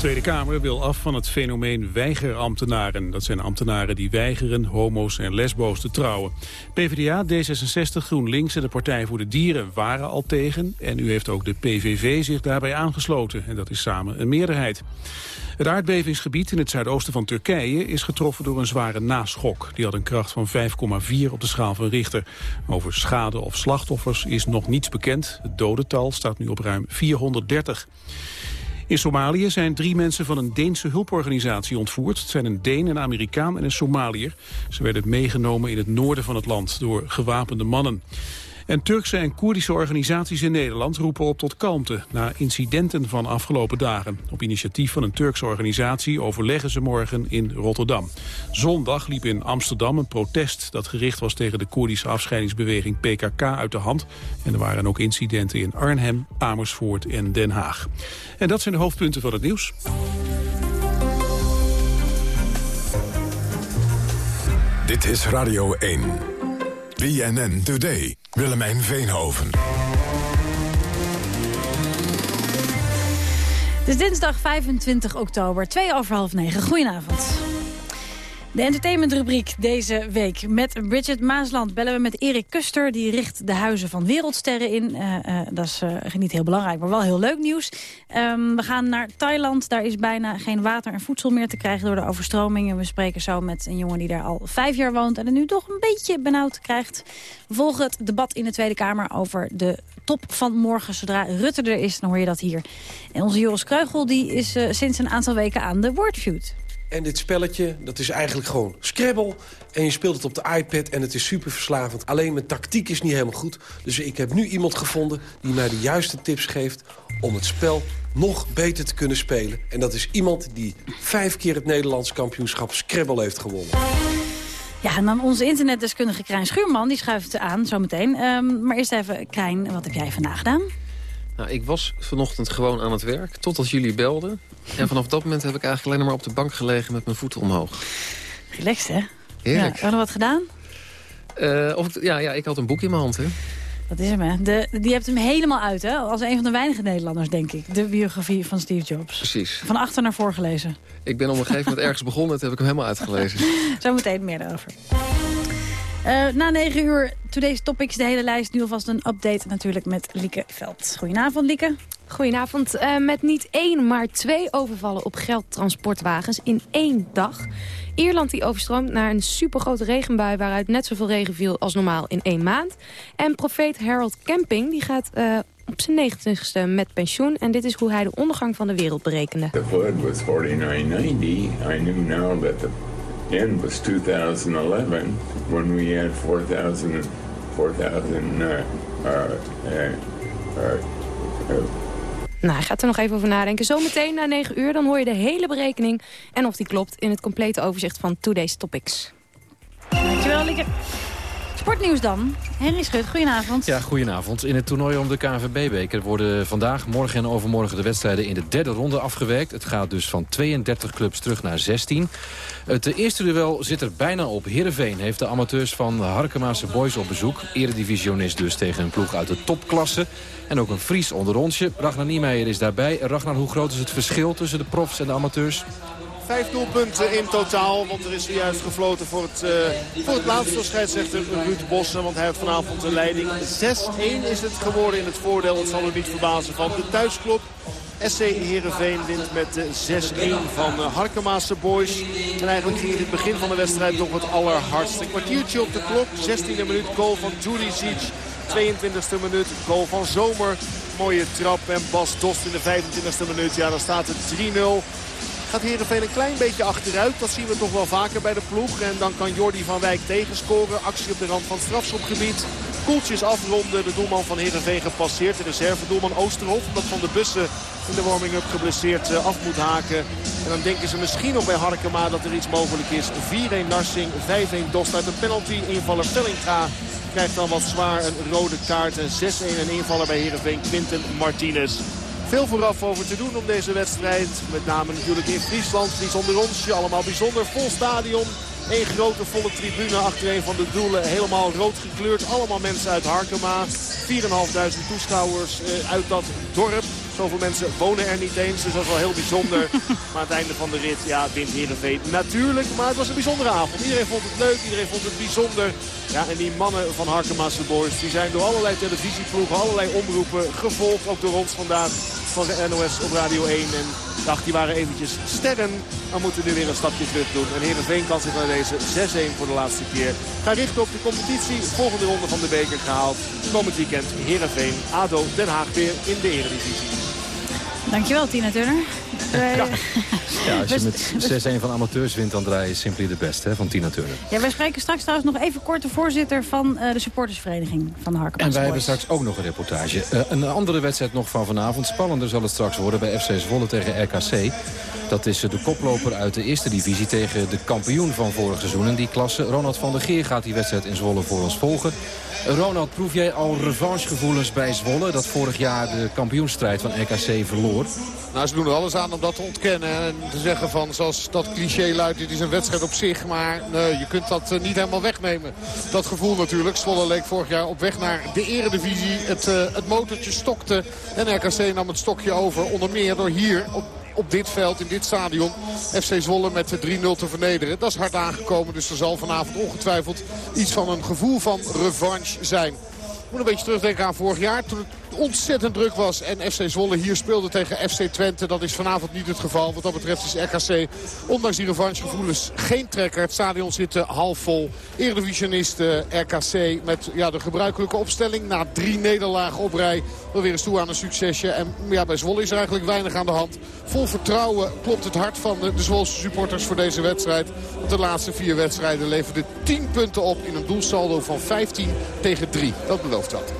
De Tweede Kamer wil af van het fenomeen weigerambtenaren. Dat zijn ambtenaren die weigeren homo's en lesbo's te trouwen. PvdA, D66, GroenLinks en de Partij voor de Dieren waren al tegen. En nu heeft ook de PVV zich daarbij aangesloten. En dat is samen een meerderheid. Het aardbevingsgebied in het zuidoosten van Turkije is getroffen door een zware naschok. Die had een kracht van 5,4 op de schaal van Richter. Over schade of slachtoffers is nog niets bekend. Het dodental staat nu op ruim 430. In Somalië zijn drie mensen van een Deense hulporganisatie ontvoerd. Het zijn een Deen, een Amerikaan en een Somaliër. Ze werden meegenomen in het noorden van het land door gewapende mannen. En Turkse en Koerdische organisaties in Nederland roepen op tot kalmte... na incidenten van afgelopen dagen. Op initiatief van een Turkse organisatie overleggen ze morgen in Rotterdam. Zondag liep in Amsterdam een protest dat gericht was tegen de Koerdische afscheidingsbeweging PKK uit de hand. En er waren ook incidenten in Arnhem, Amersfoort en Den Haag. En dat zijn de hoofdpunten van het nieuws. Dit is Radio 1. BNN Today. Willemijn Veenhoven. Het is dinsdag 25 oktober, 2 over half 9. Goedenavond. De entertainmentrubriek deze week. Met Bridget Maasland bellen we met Erik Kuster. Die richt de huizen van wereldsterren in. Eh, eh, dat is eh, niet heel belangrijk, maar wel heel leuk nieuws. Ehm, we gaan naar Thailand. Daar is bijna geen water en voedsel meer te krijgen door de overstromingen. We spreken zo met een jongen die daar al vijf jaar woont... en het nu toch een beetje benauwd krijgt. We volgen het debat in de Tweede Kamer over de top van morgen. Zodra Rutte er is, dan hoor je dat hier. En onze Joris Kreugel die is sinds een aantal weken aan de Wordfeud. En dit spelletje, dat is eigenlijk gewoon Scrabble. En je speelt het op de iPad en het is super verslavend. Alleen mijn tactiek is niet helemaal goed. Dus ik heb nu iemand gevonden die mij de juiste tips geeft... om het spel nog beter te kunnen spelen. En dat is iemand die vijf keer het Nederlands kampioenschap Scrabble heeft gewonnen. Ja, en dan onze internetdeskundige Krijn Schuurman, die schuift aan zometeen. Ehm maar eerst even, Krijn, wat heb jij vandaag gedaan? Nou, ik was vanochtend gewoon aan het werk, totdat jullie belden. En vanaf dat moment heb ik eigenlijk alleen maar op de bank gelegen met mijn voeten omhoog. Relaxed, hè? Heerlijk. Ja, had je nog wat gedaan? Eh, of ik, ja, ja, ik had een boek in mijn hand, hè. Dat is hem, hè? De, die hebt hem helemaal uit, hè? Als een van de weinige Nederlanders, denk ik. De biografie van Steve Jobs. Precies. Van achter naar voor gelezen. Ik ben op een gegeven moment ergens begonnen, toen heb ik hem helemaal uitgelezen. Zometeen meer daarover. Eh, na negen uur, Today's Topics, de hele lijst. Nu alvast een update natuurlijk met Lieke Veld. Goedenavond, Lieke. Goedenavond. Eh, met niet één, maar twee overvallen op geldtransportwagens in één dag. Ierland die overstroomt naar een supergrote regenbui... waaruit net zoveel regen viel als normaal in één maand. En profeet Harold Camping die gaat eh, op zijn 29ste met pensioen. En dit is hoe hij de ondergang van de wereld berekende. The flood was 4990. I knew now that the end was 2011 when we had 4,000 4,000 uh, uh, uh, Nou, hij gaat er nog even over nadenken. Zometeen na 9 uur dan hoor je de hele berekening... en of die klopt in het complete overzicht van Today's Topics. Dankjewel, Lieke. Sportnieuws dan. Henry Schut, goedenavond. Ja, goedenavond. In het toernooi om de KNVB-beker worden vandaag, morgen en overmorgen de wedstrijden in de derde ronde afgewerkt. Het gaat dus van 32 clubs terug naar 16. Het eerste duel zit er bijna op. Heerenveen heeft de amateurs van Harkemaanse Boys op bezoek. Eredivisionist dus tegen een ploeg uit de topklasse. En ook een Fries onder onsje. Ragnar Niemeyer is daarbij. Ragnar, hoe groot is het verschil tussen de profs en de amateurs? Vijf doelpunten in totaal. Want er is zojuist gefloten voor het, uh, voor het laatste door scheidsrechter Ruud Bossen. Want hij heeft vanavond de leiding. 6-1 is het geworden in het voordeel. Het zal u niet verbazen van de thuisklop. SC Heerenveen wint met 6-1 van Harkemaase Boys. En eigenlijk ging in het begin van de wedstrijd nog het allerhardst. Een kwartiertje op de klok, 16e minuut, goal van Juricic. 22e minuut, goal van Zomer. Mooie trap en Bas Dost in de 25e minuut. Ja, dan staat het 3-0 gaat Heerenveen een klein beetje achteruit. Dat zien we toch wel vaker bij de ploeg. En dan kan Jordi van Wijk tegenscoren. Actie op de rand van het strafschopgebied. Koeltjes afronden. De doelman van Heerenveen gepasseerd. De reserve doelman Oosterhof. Dat van de bussen in de warming-up geblesseerd eh, af moet haken. En dan denken ze misschien nog bij Harkema dat er iets mogelijk is. 4-1 Narsing, 5-1 Dost uit een penalty. Invaller Vellinga krijgt dan wat zwaar een rode kaart. En 6-1 een invaller bij Heerenveen, Quinten Martinez. Veel vooraf over te doen om deze wedstrijd. Met name natuurlijk in Friesland, bijzonder onsje. Allemaal bijzonder vol stadion. Eén grote volle tribune achter een van de doelen. Helemaal rood gekleurd. Allemaal mensen uit Harkema. 4.500 toeschouwers eh, uit dat dorp. Zoveel mensen wonen er niet eens. Dus dat is wel heel bijzonder. maar aan het einde van de rit, ja, wint Heerenveen natuurlijk. Maar het was een bijzondere avond. Iedereen vond het leuk. Iedereen vond het bijzonder. Ja, en die mannen van Harkema's Boys, die zijn door allerlei televisieploegen, allerlei omroepen gevolgd. Ook door ons vandaag van de NOS op Radio 1. En dacht, die waren eventjes sterren. Maar moeten nu weer een stapje terug doen. En Heerenveen kan zich naar deze 6-1 voor de laatste keer gaan richten op de competitie. Volgende ronde van de beker gehaald. Komend weekend Heerenveen, ADO, Den Haag weer in de Eredivisie. Dankjewel Tina Turner. Ja. ja, als je met 6-1 van amateurs wint, dan draai je Simply de Best hè, van Tina Turner. Ja, wij spreken straks trouwens nog even kort de voorzitter van uh, de supportersvereniging van de Harkema's En wij hebben straks ook nog een reportage. Uh, een andere wedstrijd nog van vanavond. Spannender zal het straks worden bij FC Zwolle tegen RKC. Dat is de koploper uit de eerste divisie tegen de kampioen van vorig seizoen. In die klasse, Ronald van der Geer, gaat die wedstrijd in Zwolle voor ons volgen. Ronald, proef jij al revanchegevoelens bij Zwolle... dat vorig jaar de kampioenstrijd van RKC verloor? Nou, ze doen er alles aan om dat te ontkennen. En te zeggen van, zoals dat cliché luidt, dit is een wedstrijd op zich. Maar nee, je kunt dat eh, niet helemaal wegnemen. Dat gevoel natuurlijk. Zwolle leek vorig jaar op weg naar de eredivisie. Het, uh, het motortje stokte en RKC nam het stokje over. Onder meer door hier op op dit veld, in dit stadion, FC Zwolle met 3-0 te vernederen. Dat is hard aangekomen, dus er zal vanavond ongetwijfeld iets van een gevoel van revanche zijn. Ik moet een beetje terugdenken aan vorig jaar. Toen ontzettend druk was. En FC Zwolle hier speelde tegen FC Twente. Dat is vanavond niet het geval. Wat dat betreft is RKC, ondanks die revanchegevoelens, geen trekker. Het stadion zit uh, half vol. Eredivisionist uh, RKC met ja, de gebruikelijke opstelling. Na drie nederlagen op rij. Wel weer eens toe aan een succesje. En ja, bij Zwolle is er eigenlijk weinig aan de hand. Vol vertrouwen klopt het hart van de, de Zwolse supporters voor deze wedstrijd. Want de laatste vier wedstrijden leverden 10 punten op in een doelsaldo van 15 tegen 3. Dat belooft wat.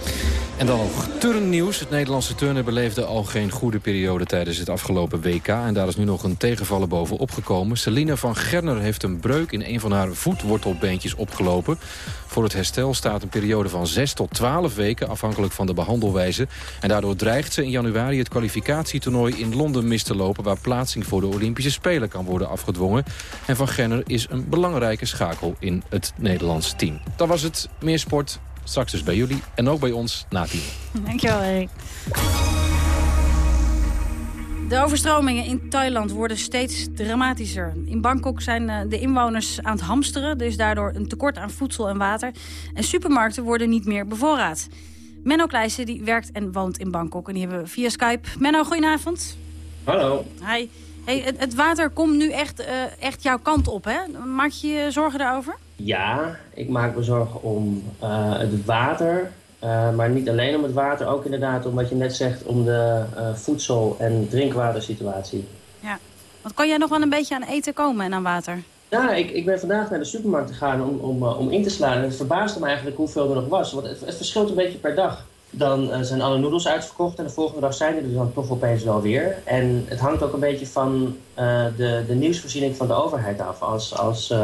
En dan nog turnnieuws. Het Nederlandse turnen beleefde al geen goede periode tijdens het afgelopen WK. En daar is nu nog een tegenvallen bovenop gekomen. Celine van Gerner heeft een breuk in een van haar voetwortelbeentjes opgelopen. Voor het herstel staat een periode van 6 tot 12 weken, afhankelijk van de behandelwijze. En daardoor dreigt ze in januari het kwalificatietoernooi in Londen mis te lopen... waar plaatsing voor de Olympische Spelen kan worden afgedwongen. En Van Gerner is een belangrijke schakel in het Nederlands team. Dat was het. Meer sport Straks dus bij jullie en ook bij ons na tien. Dankjewel, Erik. De overstromingen in Thailand worden steeds dramatischer. In Bangkok zijn eh, de inwoners aan het hamsteren. Er is daardoor een tekort aan voedsel en water. En supermarkten worden niet meer bevoorraad. Menno Kleijsen die werkt en woont in Bangkok. En die hebben we via Skype. Menno, goedenavond. Hallo. Hi. Hey, het, het water komt nu echt, uh, echt jouw kant op, hè? Maak je je zorgen daarover? Ja, ik maak me zorgen om uh, het water. Uh, maar niet alleen om het water, ook inderdaad om wat je net zegt... om de voedsel- en drinkwatersituatie. Ja, want kan jij nog wel een beetje aan eten komen en aan water? Ja, ik, ik ben vandaag naar de supermarkt gegaan om, om, om in te slaan. En het verbaasde me eigenlijk hoeveel er nog was. Want het, het verschilt een beetje per dag dan zijn alle noedels uitverkocht en de volgende dag zijn er dan toch opeens wel weer. En het hangt ook een beetje van de, de nieuwsvoorziening van de overheid af. Als, als,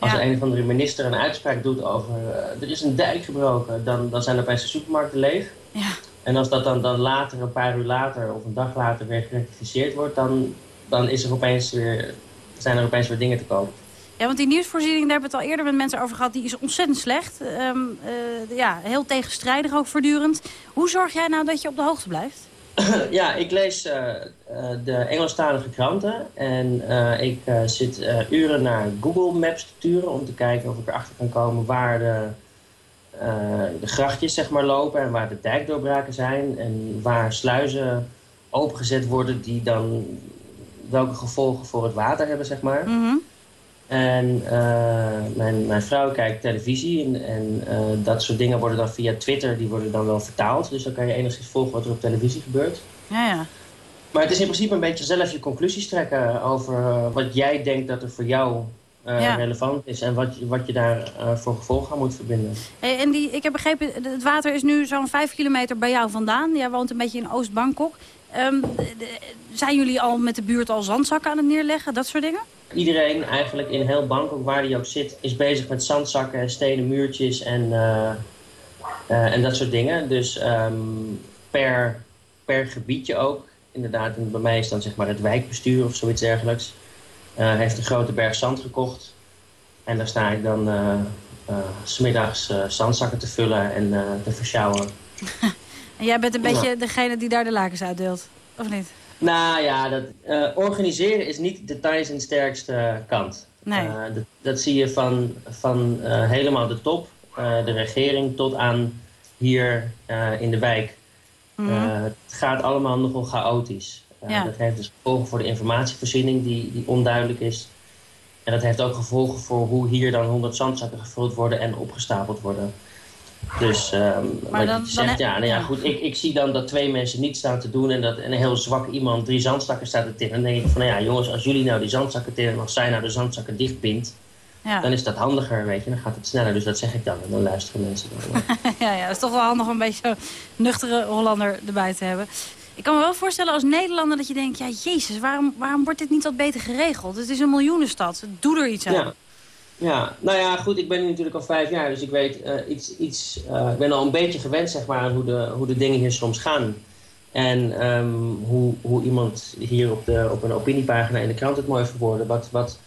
als ja. een of andere minister een uitspraak doet over er is een dijk gebroken, dan, dan zijn opeens de supermarkten leeg. Ja. En als dat dan, dan later, een paar uur later of een dag later weer gerectificeerd wordt, dan, dan is er opeens weer, zijn er opeens weer dingen te kopen. Ja, want die nieuwsvoorziening, daar hebben we het al eerder met mensen over gehad, die is ontzettend slecht. Um, uh, ja, heel tegenstrijdig ook voortdurend. Hoe zorg jij nou dat je op de hoogte blijft? ja, ik lees uh, de Engelstalige kranten. En uh, ik zit uren naar Google Maps te turen om te kijken of ik erachter kan komen waar de, de grachtjes zeg maar, lopen en waar de dijkdoorbraken zijn. En waar sluizen opengezet worden die dan welke gevolgen voor het water hebben, zeg maar. Mm En mijn, mijn vrouw kijkt televisie en, en dat soort dingen worden dan via Twitter, die worden dan wel vertaald. Dus dan kan je enigszins volgen wat er op televisie gebeurt. Ja, ja. Maar het is in principe een beetje zelf je conclusies trekken over wat jij denkt dat er voor jou relevant is en wat, wat je daar voor gevolgen aan moet verbinden. Hey, en die, ik heb begrepen, het water is nu zo'n vijf kilometer bij jou vandaan. Jij woont een beetje in Oost-Bangkok. Um, zijn jullie al met de buurt al zandzakken aan het neerleggen, dat soort dingen? Iedereen eigenlijk in heel Bangkok, waar die ook zit, is bezig met zandzakken, stenen muurtjes en, uh, en dat soort dingen. Dus um, per, per gebiedje ook. Inderdaad, en bij mij is dan zeg maar het wijkbestuur of zoiets dergelijks. Uh, heeft een grote berg zand gekocht. En daar sta ik dan smiddags zandzakken te vullen en te versjouwen. en jij bent een beetje degene die daar de lakens uitdeelt, of niet? Nou ja, dat, organiseren is niet details in sterkste kant. Nee. Dat, dat, zie je van, van helemaal de top, de regering, tot aan hier in de wijk. Mm -hmm. het gaat allemaal nogal chaotisch. Ja. Dat heeft dus gevolgen voor de informatievoorziening die, die onduidelijk is. En dat heeft ook gevolgen voor hoe hier dan 100 zandzakken gevuld worden en opgestapeld worden. Dus um, wat dan, je zegt, ja, nou ja, goed, ik, ik zie dan dat twee mensen niet staan te doen... en dat een heel zwak iemand drie zandzakken staat te tillen. Dan denk ik van, nou ja, jongens, als jullie nou die zandzakken tillen... en als zij nou de zandzakken dichtbindt, ja. dan is dat handiger, weet je. Dan gaat het sneller, dus dat zeg ik dan. En dan luisteren mensen dan. ja, ja, het is toch wel handig om een beetje zo'n nuchtere Hollander erbij te hebben. Ik kan me wel voorstellen als Nederlander dat je denkt... ja, jezus, waarom, waarom wordt dit niet wat beter geregeld? Het is een miljoenenstad, doe er iets aan. Ja. Ja, nou ja, goed, ik ben nu natuurlijk al vijf jaar, dus ik weet uh, iets, iets uh, ik ben al een beetje gewend zeg maar, aan hoe de, hoe de dingen hier soms gaan. En um, hoe, hoe iemand hier op, de, op een opiniepagina in de krant het mooi verwoordde. Wat, wat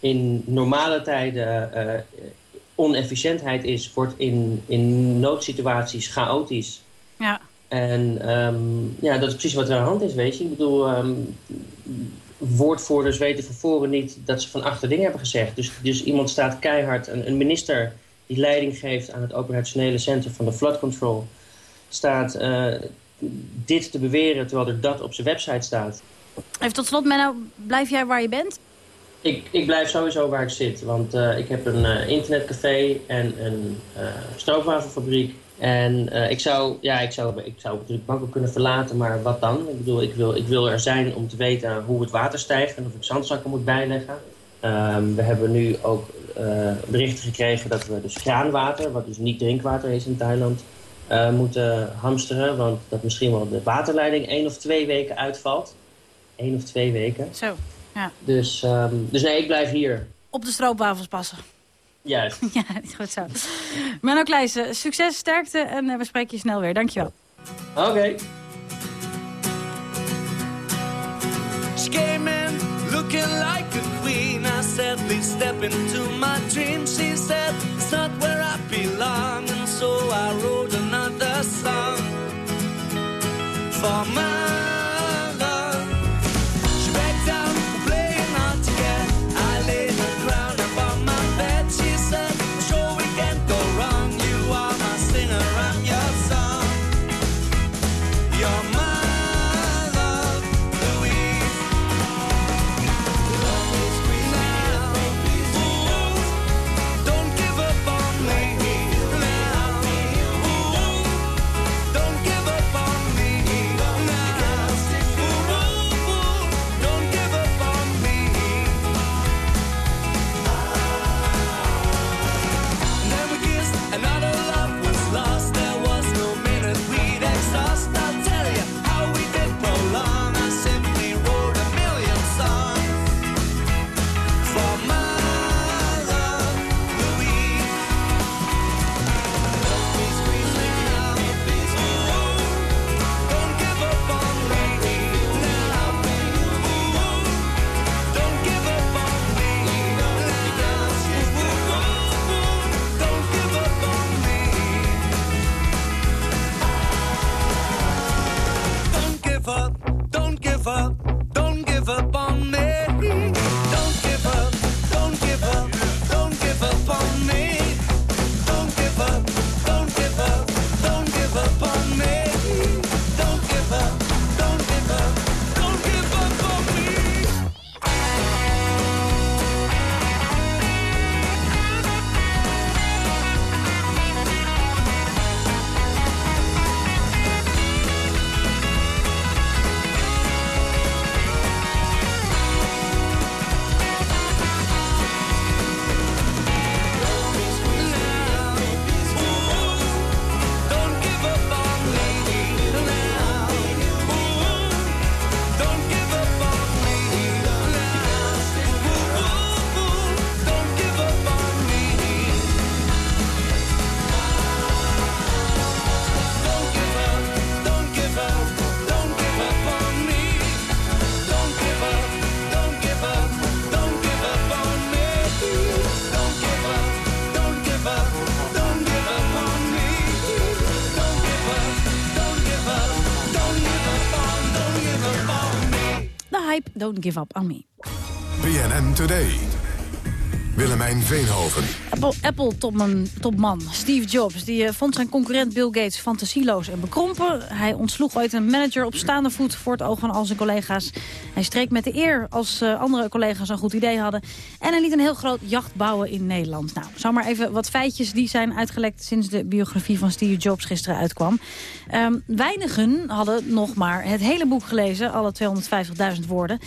in normale tijden uh, onefficiëntheid is, wordt in, in noodsituaties chaotisch. Ja. En um, ja, dat is precies wat er aan de hand is, weet je. Ik bedoel, um, woordvoerders weten van voren niet dat ze van achter dingen hebben gezegd. Dus, dus iemand staat keihard, een, een minister die leiding geeft aan het operationele centrum van de flood control, staat uh, dit te beweren terwijl er dat op zijn website staat. Even tot slot, Menno, blijf jij waar je bent? Ik, ik blijf sowieso waar ik zit, want uh, ik heb een uh, internetcafé en een stroopwafelfabriek. En uh, ik, zou, ja, ik, zou, ik zou natuurlijk Bangkok kunnen verlaten, maar wat dan? Ik bedoel, ik wil, ik wil er zijn om te weten hoe het water stijgt en of ik zandzakken moet bijleggen. Um, we hebben nu ook uh, berichten gekregen dat we dus kraanwater, wat dus niet drinkwater is in Thailand, uh, moeten hamsteren. Want dat misschien wel de waterleiding één of twee weken uitvalt. Eén of twee weken. Zo, ja. Dus, um, dus nee, ik blijf hier. Op de stroopwafels passen. Juist. ja, goed zo. Menno Kleijsen, succes, sterkte en uh, we spreken je snel weer. Dankjewel. Oké. Okay. She came in looking like a queen. I said, please step into my dream. She said, it's not where I belong. And so I wrote another song for my don't give up on me. BNN Today. Willemijn Veenhoven. Apple, Apple Steve Jobs die eh, vond zijn concurrent Bill Gates fantasieloos en bekrompen. Hij ontsloeg ooit een manager op staande voet voor het oog van al zijn collega's. Hij streek met de eer als eh, andere collega's een goed idee hadden. En hij liet een heel groot jacht bouwen in Nederland. Nou, zou maar even wat feitjes die zijn uitgelekt sinds de biografie van Steve Jobs gisteren uitkwam. Ehm, weinigen hadden nog maar het hele boek gelezen, alle 250.000 woorden.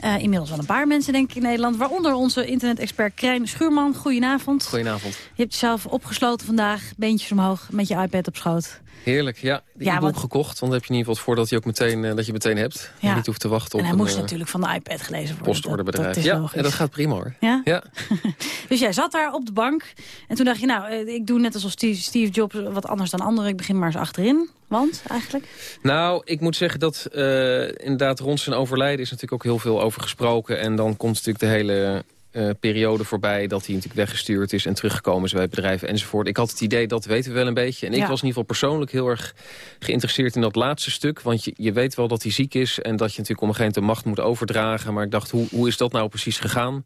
Eh, inmiddels wel een paar mensen denk ik in Nederland. Waaronder onze internet-expert Krijn Schuurman. Goedenavond. Goedenavond. Je hebt jezelf opgesloten vandaag, beentjes omhoog, met je iPad op schoot. Heerlijk, ja. Die Ja, want- gekocht, want dan heb je in ieder geval het voordeel dat je ook meteen, eh, dat je meteen hebt. Ja. En niet hoeft te wachten op en hij een moest eh, natuurlijk van de iPad gelezen worden. postorderbedrijf. Dat, ja, en dat gaat prima hoor. Ja? Ja. Dus jij zat daar op de bank en toen dacht je, nou, ik doe net als Steve, Steve Jobs wat anders dan anderen. Ik begin maar eens achterin. Want, eigenlijk? Nou, ik moet zeggen dat eh, inderdaad rond zijn overlijden is natuurlijk ook heel veel over gesproken. En dan komt natuurlijk de hele eh, periode voorbij dat hij natuurlijk weggestuurd is en teruggekomen is bij bedrijven enzovoort. Ik had het idee, dat weten we wel een beetje. En ik Ja. was in ieder geval persoonlijk heel erg geïnteresseerd in dat laatste stuk. Want je, je weet wel dat hij ziek is en dat je natuurlijk om een gegeven moment de macht moet overdragen. Maar ik dacht, hoe, hoe is dat nou precies gegaan?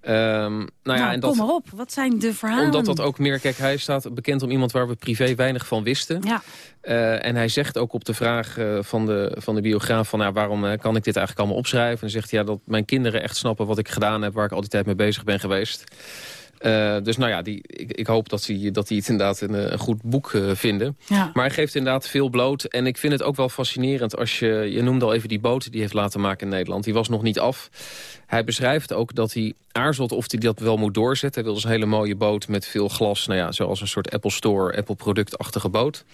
Ehm, nou ja, nou, en dat, kom maar op. Wat zijn de verhalen? omdat dat ook meer... Kijk, hij staat bekend om iemand waar we privé weinig van wisten. Ja. Eh, en hij zegt ook op de vraag eh, van, de, van de biograaf... van ja, waarom eh, kan ik dit eigenlijk allemaal opschrijven? En zegt hij ja, dat mijn kinderen echt snappen wat ik gedaan heb... waar ik al die tijd mee bezig ben geweest. Eh, dus nou ja, die, ik, ik hoop dat hij, dat het inderdaad een, eh, een goed boek eh, vinden. Ja. Maar hij geeft inderdaad veel bloot. En ik vind het ook wel fascinerend als je... Je noemde al even die boot die hij heeft laten maken in Nederland. Die was nog niet af. Hij beschrijft ook dat hij aarzelt of hij dat wel moet doorzetten. Hij wil dus een hele mooie boot met veel glas. Nou ja, zoals een soort Apple Store, Apple productachtige boot.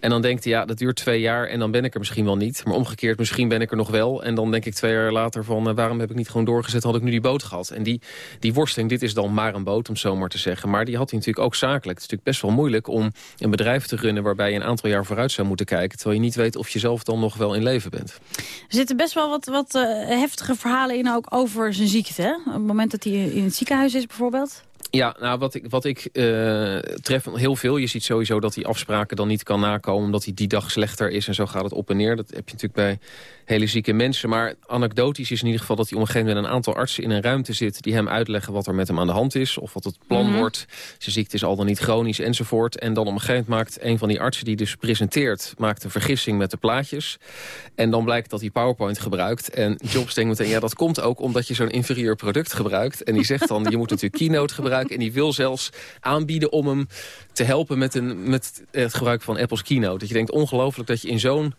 En dan denkt hij, ja, dat duurt twee jaar en dan ben ik er misschien wel niet. Maar omgekeerd, misschien ben ik er nog wel. En dan denk ik twee jaar later van, eh, waarom heb ik niet gewoon doorgezet? Had ik nu die boot gehad? En die, die worsteling, dit is dan maar een boot, om zo maar te zeggen. Maar die had hij natuurlijk ook zakelijk. Het is natuurlijk best wel moeilijk om een bedrijf te runnen... waarbij je een aantal jaar vooruit zou moeten kijken... terwijl je niet weet of je zelf dan nog wel in leven bent. Er zitten best wel wat, wat eh, heftige verhalen in ook over zijn ziekte. Hè? Op het moment dat hij in het ziekenhuis is bijvoorbeeld. Ja, nou, wat ik, wat ik eh, tref heel veel. Je ziet sowieso dat hij afspraken dan niet kan nakomen... omdat hij die dag slechter is en zo gaat het op en neer. Dat heb je natuurlijk bij hele zieke mensen. Maar anekdotisch is in ieder geval dat hij op een gegeven moment... een aantal artsen in een ruimte zit die hem uitleggen wat er met hem aan de hand is... of wat het plan Mhm. wordt. Zijn ziekte is al dan niet chronisch enzovoort. En dan op een gegeven moment maakt een van die artsen die dus presenteert... maakt een vergissing met de plaatjes. En dan blijkt dat hij PowerPoint gebruikt. En Jobs denkt meteen, ja, dat komt ook omdat je zo'n inferieur product gebruikt. En die zegt dan, je moet natuurlijk Keynote gebruiken. En die wil zelfs aanbieden om hem te helpen met, een, met het gebruik van Apple's Keynote. Dat je denkt, ongelooflijk dat je in zo'n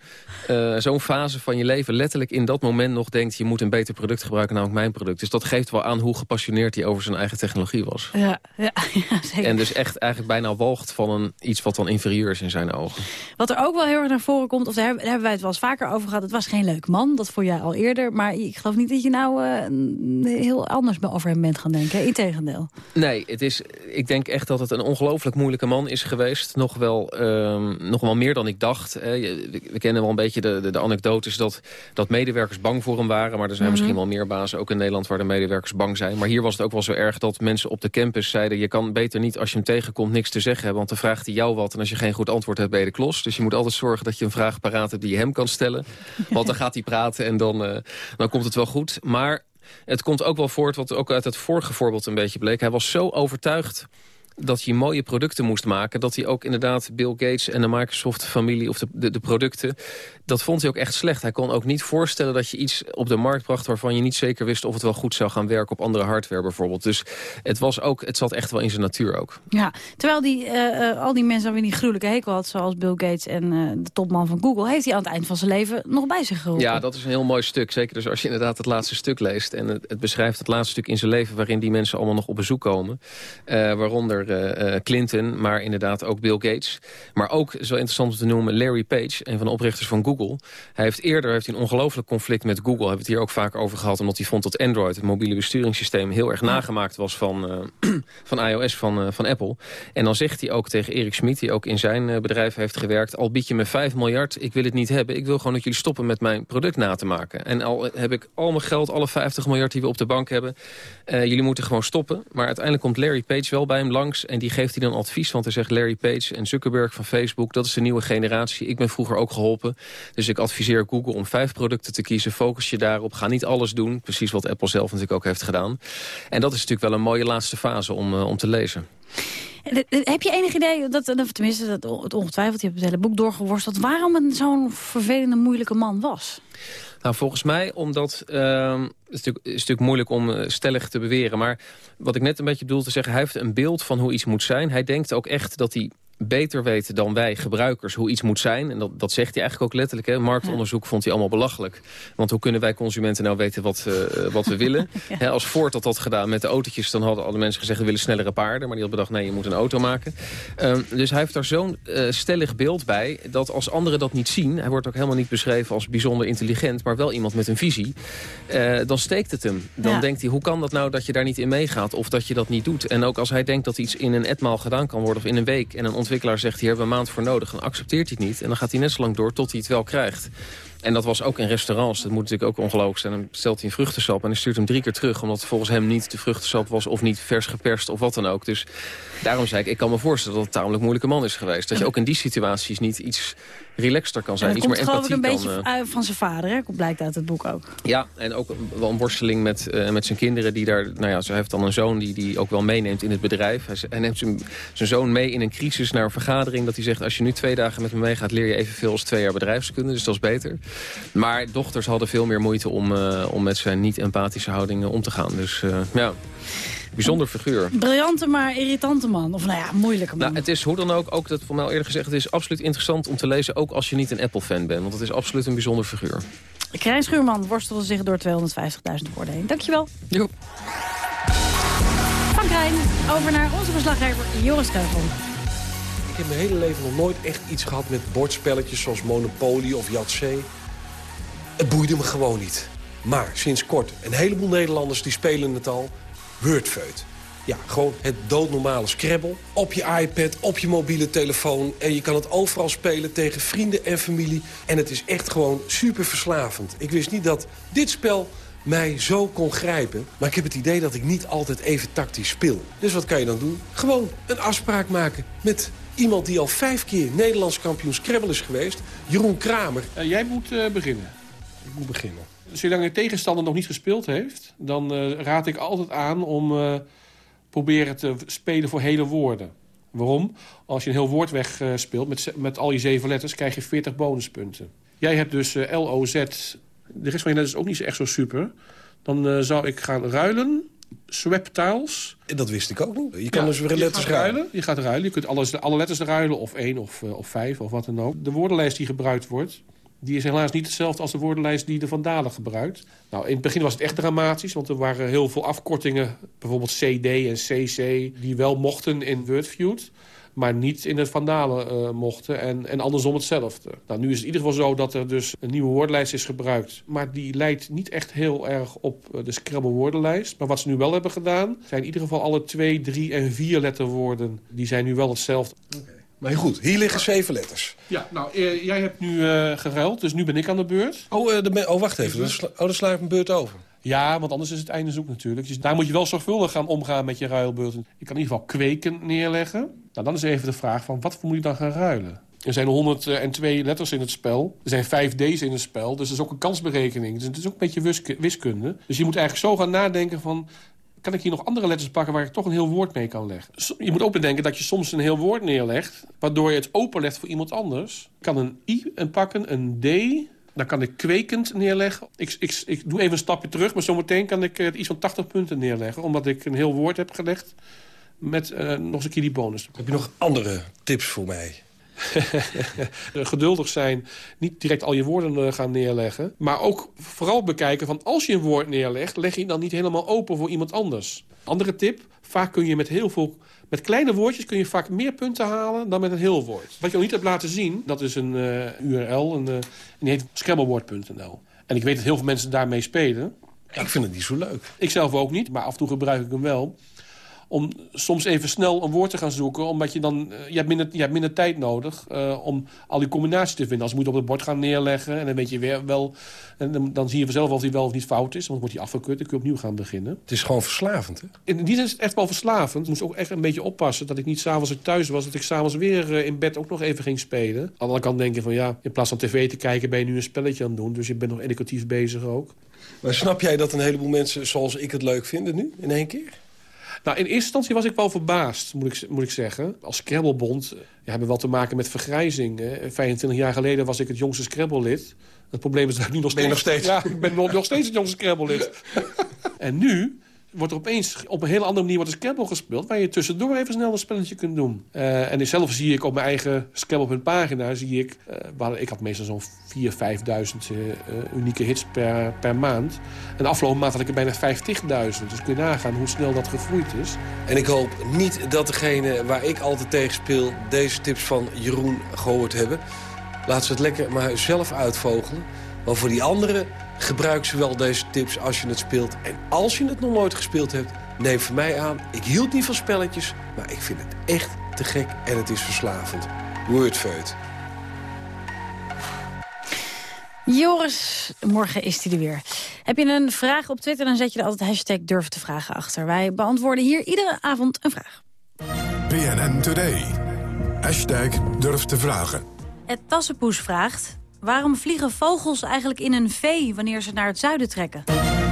eh, zo'n fase van je leven... letterlijk in dat moment nog denkt, je moet een beter product gebruiken, namelijk mijn product. Dus dat geeft wel aan hoe gepassioneerd hij over zijn eigen technologie was. Ja, ja, ja zeker. En dus echt eigenlijk bijna walgt van een, iets wat dan inferieur is in zijn ogen. Wat er ook wel heel erg naar voren komt, of daar hebben, daar hebben wij het wel eens vaker over gehad. Het was geen leuk man, dat vond jij al eerder. Maar ik geloof niet dat je nou eh, heel anders over hem bent gaan denken. Integendeel. Nee, het is, ik denk echt dat het een ongelooflijk moeilijke man is geweest. Nog wel, ehm, nog wel meer dan ik dacht. we, kennen wel een beetje de, de, de, anekdotes dat, dat medewerkers bang voor hem waren. Maar er zijn Mhm. misschien wel meer bazen, ook in Nederland... waar de medewerkers bang zijn. Maar hier was het ook wel zo erg dat mensen op de campus zeiden... je kan beter niet, als je hem tegenkomt, niks te zeggen hebben. Want dan vraagt hij jou wat. En als je geen goed antwoord hebt, ben je de klos. Dus je moet altijd zorgen dat je een vraag paraat hebt die je hem kan stellen. Want dan gaat hij praten en dan, eh, dan komt het wel goed. Maar het komt ook wel voort, wat ook uit het vorige voorbeeld een beetje bleek. Hij was zo overtuigd dat je mooie producten moest maken... dat hij ook inderdaad Bill Gates en de Microsoft-familie... of de, de, de, producten, dat vond hij ook echt slecht. Hij kon ook niet voorstellen dat je iets op de markt bracht... waarvan je niet zeker wist of het wel goed zou gaan werken... op andere hardware bijvoorbeeld. Dus het, was ook, het zat echt wel in zijn natuur ook. Ja, terwijl die, uh, uh, al die mensen aan wie die gruwelijke hekel had... zoals Bill Gates en uh, de topman van Google... heeft hij aan het eind van zijn leven nog bij zich geholpen. Ja, dat is een heel mooi stuk. Zeker dus als je inderdaad het laatste stuk leest... en het, het beschrijft het laatste stuk in zijn leven... waarin die mensen allemaal nog op bezoek komen. waaronder uh, Clinton, maar inderdaad ook Bill Gates. Maar ook, zo interessant om te noemen, Larry Page, een van de oprichters van Google. Hij heeft eerder heeft hij een ongelooflijk conflict met Google. Hebben we het hier ook vaak over gehad, omdat hij vond dat Android, het mobiele besturingssysteem, heel erg nagemaakt was van, uh, van iOS van, van Apple. En dan zegt hij ook tegen Erik Schmid, die ook in zijn bedrijf heeft gewerkt, al bied je me 5 miljard, ik wil het niet hebben. Ik wil gewoon dat jullie stoppen met mijn product na te maken. En al heb ik al mijn geld, alle 50 miljard die we op de bank hebben, jullie moeten gewoon stoppen. Maar uiteindelijk komt Larry Page wel bij hem langs en die geeft hij dan advies. Want hij zegt Larry Page en Zuckerberg van Facebook... dat is de nieuwe generatie. Ik ben vroeger ook geholpen. Dus ik adviseer Google om vijf producten te kiezen. Focus je daarop. Ga niet alles doen. Precies wat Apple zelf natuurlijk ook heeft gedaan. En dat is natuurlijk wel een mooie laatste fase om, uh, om te lezen. Heb je enig idee, dat, tenminste dat, het ongetwijfeld, je hebt het hele boek doorgeworsteld... waarom het zo'n vervelende, moeilijke man was? Nou, volgens mij omdat... Uh, het is natuurlijk, is moeilijk om uh, stellig te beweren. Maar wat ik net een beetje bedoel te zeggen... hij heeft een beeld van hoe iets moet zijn. Hij denkt ook echt dat hij beter weet dan wij gebruikers hoe iets moet zijn. En dat, dat zegt hij eigenlijk ook letterlijk. Hè. Marktonderzoek vond hij allemaal belachelijk. Want hoe kunnen wij consumenten nou weten wat, uh, wat we willen? ja. He, als Ford dat had gedaan met de autootjes... dan hadden alle mensen gezegd we willen snellere paarden. Maar die had bedacht nee, je moet een auto maken. Um, dus hij heeft daar zo'n uh, stellig beeld bij... dat als anderen dat niet zien... hij wordt ook helemaal niet beschreven als bijzonder intelligent... maar wel iemand met een visie... Uh, dan steekt het hem. Dan ja. denkt hij, hoe kan dat nou dat je daar niet in meegaat... of dat je dat niet doet? En ook als hij denkt dat iets in een etmaal gedaan kan worden... of in een week en een ontwikkelaar zegt... hier hebben we een maand voor nodig, dan accepteert hij het niet. En dan gaat hij net zo lang door tot hij het wel krijgt. En dat was ook in restaurants. Dat moet natuurlijk ook ongelooflijk zijn. Dan stelt hij een vruchtensap en hij stuurt hem drie keer terug... omdat volgens hem niet de vruchtensap was of niet vers geperst of wat dan ook. Dus daarom zei ik, ik kan me voorstellen dat het een tamelijk moeilijke man is geweest. Dat je ook in die situaties niet iets relaxter kan zijn. En iets komt meer geloof ik empathie een beetje kan, uh... van zijn vader, hè? blijkt uit het boek ook. Ja, en ook wel een worsteling met, uh, met zijn kinderen. Die daar, nou ja, ze heeft dan een zoon die die ook wel meeneemt in het bedrijf. Hij, hij neemt zijn, zijn zoon mee in een crisis naar een vergadering. Dat hij zegt, als je nu twee dagen met me meegaat... leer je evenveel als twee jaar bedrijfskunde. Dus dat is beter. Maar dochters hadden veel meer moeite om, uh, om met zijn niet-empathische houding om te gaan. Dus uh, ja, bijzonder figuur. Briljante, maar irritante man. Of nou ja, moeilijke man. Nou, het is hoe dan ook, ook dat voor mij al eerder gezegd... het is absoluut interessant om te lezen, ook als je niet een Apple-fan bent. Want het is absoluut een bijzonder figuur. Krijn Schuurman worstelde zich door 250.000 woorden heen. Dankjewel. Jo. Van Krijn, over naar onze verslaggever Joris Keugel. Ik heb mijn hele leven nog nooit echt iets gehad met bordspelletjes... zoals Monopoly of Yatzee. Het boeide me gewoon niet. Maar sinds kort, een heleboel Nederlanders die spelen het al... Wordfeud. Ja, gewoon het doodnormale Scrabble. Op je iPad, op je mobiele telefoon. En je kan het overal spelen tegen vrienden en familie. En het is echt gewoon super verslavend. Ik wist niet dat dit spel mij zo kon grijpen. Maar ik heb het idee dat ik niet altijd even tactisch speel. Dus wat kan je dan doen? Gewoon een afspraak maken met iemand die al vijf keer Nederlands kampioen Scrabble is geweest. Jeroen Kramer. Uh, jij moet uh, beginnen. Ik moet beginnen. Zolang je tegenstander nog niet gespeeld heeft... dan uh, raad ik altijd aan om uh, proberen te spelen voor hele woorden. Waarom? Als je een heel woord wegspeelt met, met al je zeven letters... krijg je 40 bonuspunten. Jij hebt dus L-O-Z... De rest van je letters is ook niet echt zo super. Dan zou ik gaan ruilen... Swap tiles. En dat wist ik ook niet. Je kan ja, dus weer letters ruilen. ruilen. Je gaat ruilen. Je kunt alles, alle letters ruilen. Of één of, of vijf of wat dan ook. De woordenlijst die gebruikt wordt die is helaas niet hetzelfde als de woordenlijst die de Van Dalen gebruikt. Nou, in het begin was het echt dramatisch, want er waren heel veel afkortingen. Bijvoorbeeld CD en CC, die wel mochten in Wordfeud. maar niet in het vandalen uh, mochten. En, en andersom hetzelfde. Nou, nu is het in ieder geval zo dat er dus een nieuwe woordlijst is gebruikt. Maar die leidt niet echt heel erg op de Scrabble woordenlijst. Maar wat ze nu wel hebben gedaan, zijn in ieder geval alle twee, drie en vier letterwoorden. Die zijn nu wel hetzelfde. Maar goed, hier liggen zeven letters. Ja, nou, uh, jij hebt nu uh, geruild, dus nu ben ik aan de beurt. Oh, uh, de, oh wacht even. Oh, dan sla ik mijn beurt over. Ja, want anders is het einde zoek natuurlijk. Dus daar moet je wel zorgvuldig gaan omgaan met je ruilbeurten. Je kan in ieder geval kweken neerleggen. Nou, dan is even de vraag van wat moet je dan gaan ruilen? Er zijn 102 letters in het spel. Er zijn 5 D's in het spel. Dus dat is ook een kansberekening. Dus het is ook een beetje wiskunde. Dus je moet eigenlijk zo gaan nadenken van kan ik hier nog andere letters pakken waar ik toch een heel woord mee kan leggen? Je moet ook bedenken dat je soms een heel woord neerlegt... waardoor je het openlegt voor iemand anders. Ik kan een I en pakken, een D... Dan kan ik kwekend neerleggen. Ik, ik, ik doe even een stapje terug, maar zometeen kan ik iets van 80 punten neerleggen. Omdat ik een heel woord heb gelegd met uh, nog eens een keer die bonus. Heb je nog andere tips voor mij? Geduldig zijn, niet direct al je woorden eh, gaan neerleggen. Maar ook vooral bekijken van als je een woord neerlegt... leg je dan niet helemaal open voor iemand anders. Andere tip, vaak kun je met heel veel... Met kleine woordjes kun je vaak meer punten halen dan met een heel woord. Wat je nog niet hebt laten zien, dat is een uh, URL. Een, uh, en die heet scrabblewoord.nl. En ik weet dat heel veel mensen daarmee spelen. Ik vind het niet zo leuk. Ik zelf ook niet, maar af en toe gebruik ik hem wel om soms even snel een woord te gaan zoeken. Omdat je dan, uh, je, hebt minder, je hebt minder tijd nodig uh, om al die combinaties te vinden. Als je moet op het bord gaan neerleggen en dan weet je weer wel... En dan, dan zie je vanzelf of die wel of niet fout is. Want dan wordt die afgekut en kun je opnieuw gaan beginnen. Het is gewoon verslavend, hè? In die zin is het echt wel verslavend. Ik moest ook echt een beetje oppassen dat ik niet s'avonds thuis was... dat ik s'avonds weer uh, in bed ook nog even ging spelen. Aan de andere kant denken van ja, in plaats van tv te kijken... ben je nu een spelletje aan het doen. Dus je bent nog educatief bezig ook. Maar snap jij dat een heleboel mensen zoals ik het leuk vinden nu, in één keer? Nou, in eerste instantie was ik wel verbaasd, moet ik, moet ik zeggen. Als Scrabblebond ja, hebben we wel te maken met vergrijzing. Hè. 25 jaar geleden was ik het jongste Scrabble-lid. Het probleem is dat ik nu nog steeds... nog steeds? Ja, ik ben nog steeds het jongste Scrabble-lid. en nu wordt er opeens op een hele andere manier wordt Scrabble gespeeld... waar je tussendoor even snel een spelletje kunt doen. Uh, en zelf zie ik op mijn eigen Scrabble.pagina... zie ik, uh, waar, ik had meestal zo'n 4.000, 5.000 uh, unieke hits per, per maand. En afgelopen maand had ik er bijna 50.000. Dus kun je nagaan hoe snel dat gegroeid is. En ik hoop niet dat degene waar ik altijd tegen speel... deze tips van Jeroen gehoord hebben. Laat ze het lekker maar zelf uitvogelen. Maar voor die anderen gebruik ze wel deze tips als je het speelt. En als je het nog nooit gespeeld hebt, neem van mij aan. Ik hield niet van spelletjes, maar ik vind het echt te gek en het is verslavend. Wordfeut. Joris, morgen is hij er weer. Heb je een vraag op Twitter, dan zet je er altijd hashtag durf te vragen achter. Wij beantwoorden hier iedere avond een vraag. BNN Today. Hashtag durf te vragen. Het Tassenpoes vraagt... Waarom vliegen vogels eigenlijk in een V wanneer ze naar het zuiden trekken?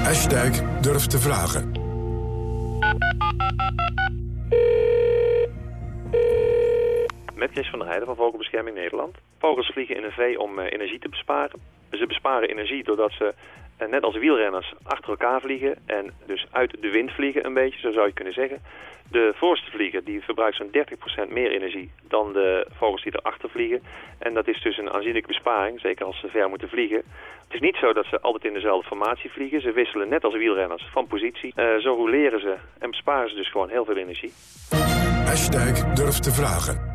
Hashtag durf te vragen. Met Chris van der Heijden van Vogelbescherming Nederland. Vogels vliegen in een V om uh, energie te besparen. Ze besparen energie doordat ze, uh, net als wielrenners, achter elkaar vliegen. En dus uit de wind vliegen een beetje, zo zou je kunnen zeggen. De voorste vlieger die verbruikt zo'n 30% meer energie dan de vogels die erachter vliegen. En dat is dus een aanzienlijke besparing, zeker als ze ver moeten vliegen. Het is niet zo dat ze altijd in dezelfde formatie vliegen. Ze wisselen net als wielrenners van positie. Uh, zo roleren ze en besparen ze dus gewoon heel veel energie. Hashtag durf te vragen.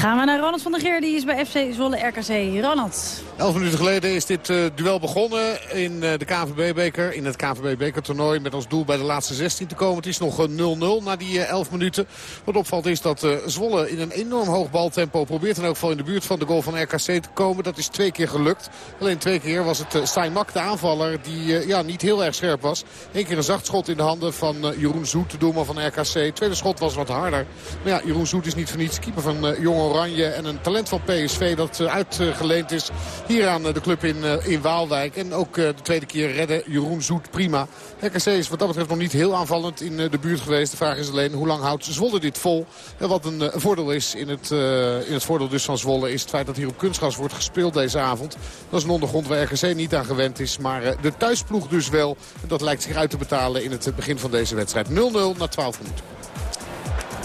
Gaan we naar Ronald van der Geer, die is bij FC Zwolle RKC. Ronald. Elf minuten geleden is dit uh, duel begonnen in uh, de KNVB-beker. In het KNVB-bekertoernooi met als doel bij de laatste 16 te komen. Het is nog 0-0 na die uh, 11 minuten. Wat opvalt is dat Zwolle in een enorm hoog baltempo probeert in elk geval in de buurt van de goal van RKC te komen. Dat is twee keer gelukt. Alleen twee keer was het Stijn Mak, de aanvaller, die ja, niet heel erg scherp was. Eén keer een zacht schot in de handen van Jeroen Zoet, de doelman van RKC. Tweede schot was wat harder. Maar ja, Jeroen Zoet is niet voor niets keeper van Jong Oranje. En een talent van PSV dat uitgeleend is hier aan de club in, in Waalwijk. En ook de tweede keer redden Jeroen Zoet prima. RKC is wat dat betreft nog niet heel aanvallend in de buurt geweest. De vraag is alleen hoe lang houdt Zwolle dit vol. En wat een voordeel is in het, in het voordeel dus van Zwolle is het feit dat hier op kunstgas wordt gespeeld deze avond. Dat is een ondergrond waar RKC niet aan gewend is. Maar de thuisploeg dus wel. En dat lijkt zich uit te betalen in het begin van deze wedstrijd. 0-0 na 12 minuten.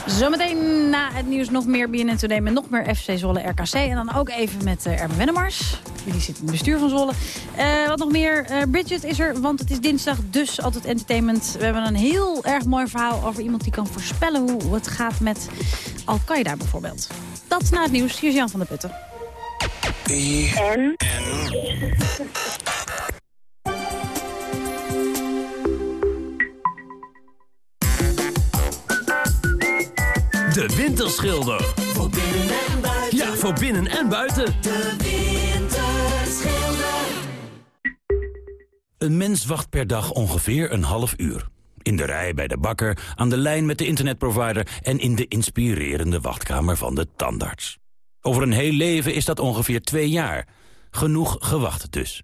Zometeen na het nieuws nog meer BNN Today met nog meer FC Zwolle RKC. En dan ook even met uh, Erben Wennemars. Die zit in het bestuur van Zwolle. Uh, wat nog meer? Uh, Bridget is er, want het is dinsdag, dus altijd entertainment. We hebben een heel erg mooi verhaal over iemand die kan voorspellen hoe het gaat met Al-Qaeda bijvoorbeeld. Dat na het nieuws. Hier is Jan van der Putten. En? De Winterschilder. Voor binnen en buiten. Ja, voor binnen en buiten. De Winterschilder. Een mens wacht per dag ongeveer een half uur. In de rij bij de bakker, aan de lijn met de internetprovider... en in de inspirerende wachtkamer van de tandarts. Over een heel leven is dat ongeveer twee jaar. Genoeg gewacht dus.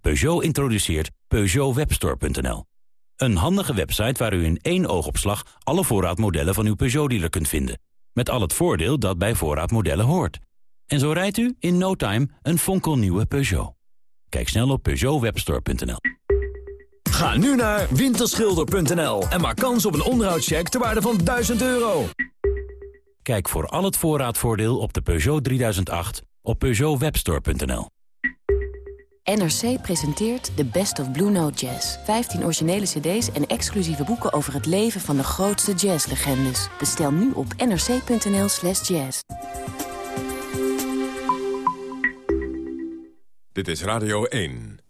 Peugeot introduceert PeugeotWebstore.nl. Een handige website waar u in één oogopslag alle voorraadmodellen van uw Peugeot-dealer kunt vinden. Met al het voordeel dat bij voorraadmodellen hoort. En zo rijdt u in no time een fonkelnieuwe Peugeot. Kijk snel op PeugeotWebstore.nl. Ga nu naar winterschilder.nl en maak kans op een onderhoudscheck ter waarde van 1000 euro. Kijk voor al het voorraadvoordeel op de Peugeot 3008 op PeugeotWebstore.nl. NRC presenteert The Best of Blue Note Jazz. 15 originele cd's en exclusieve boeken over het leven van de grootste jazzlegendes. Bestel nu op nrc.nl slash jazz. Dit is Radio 1.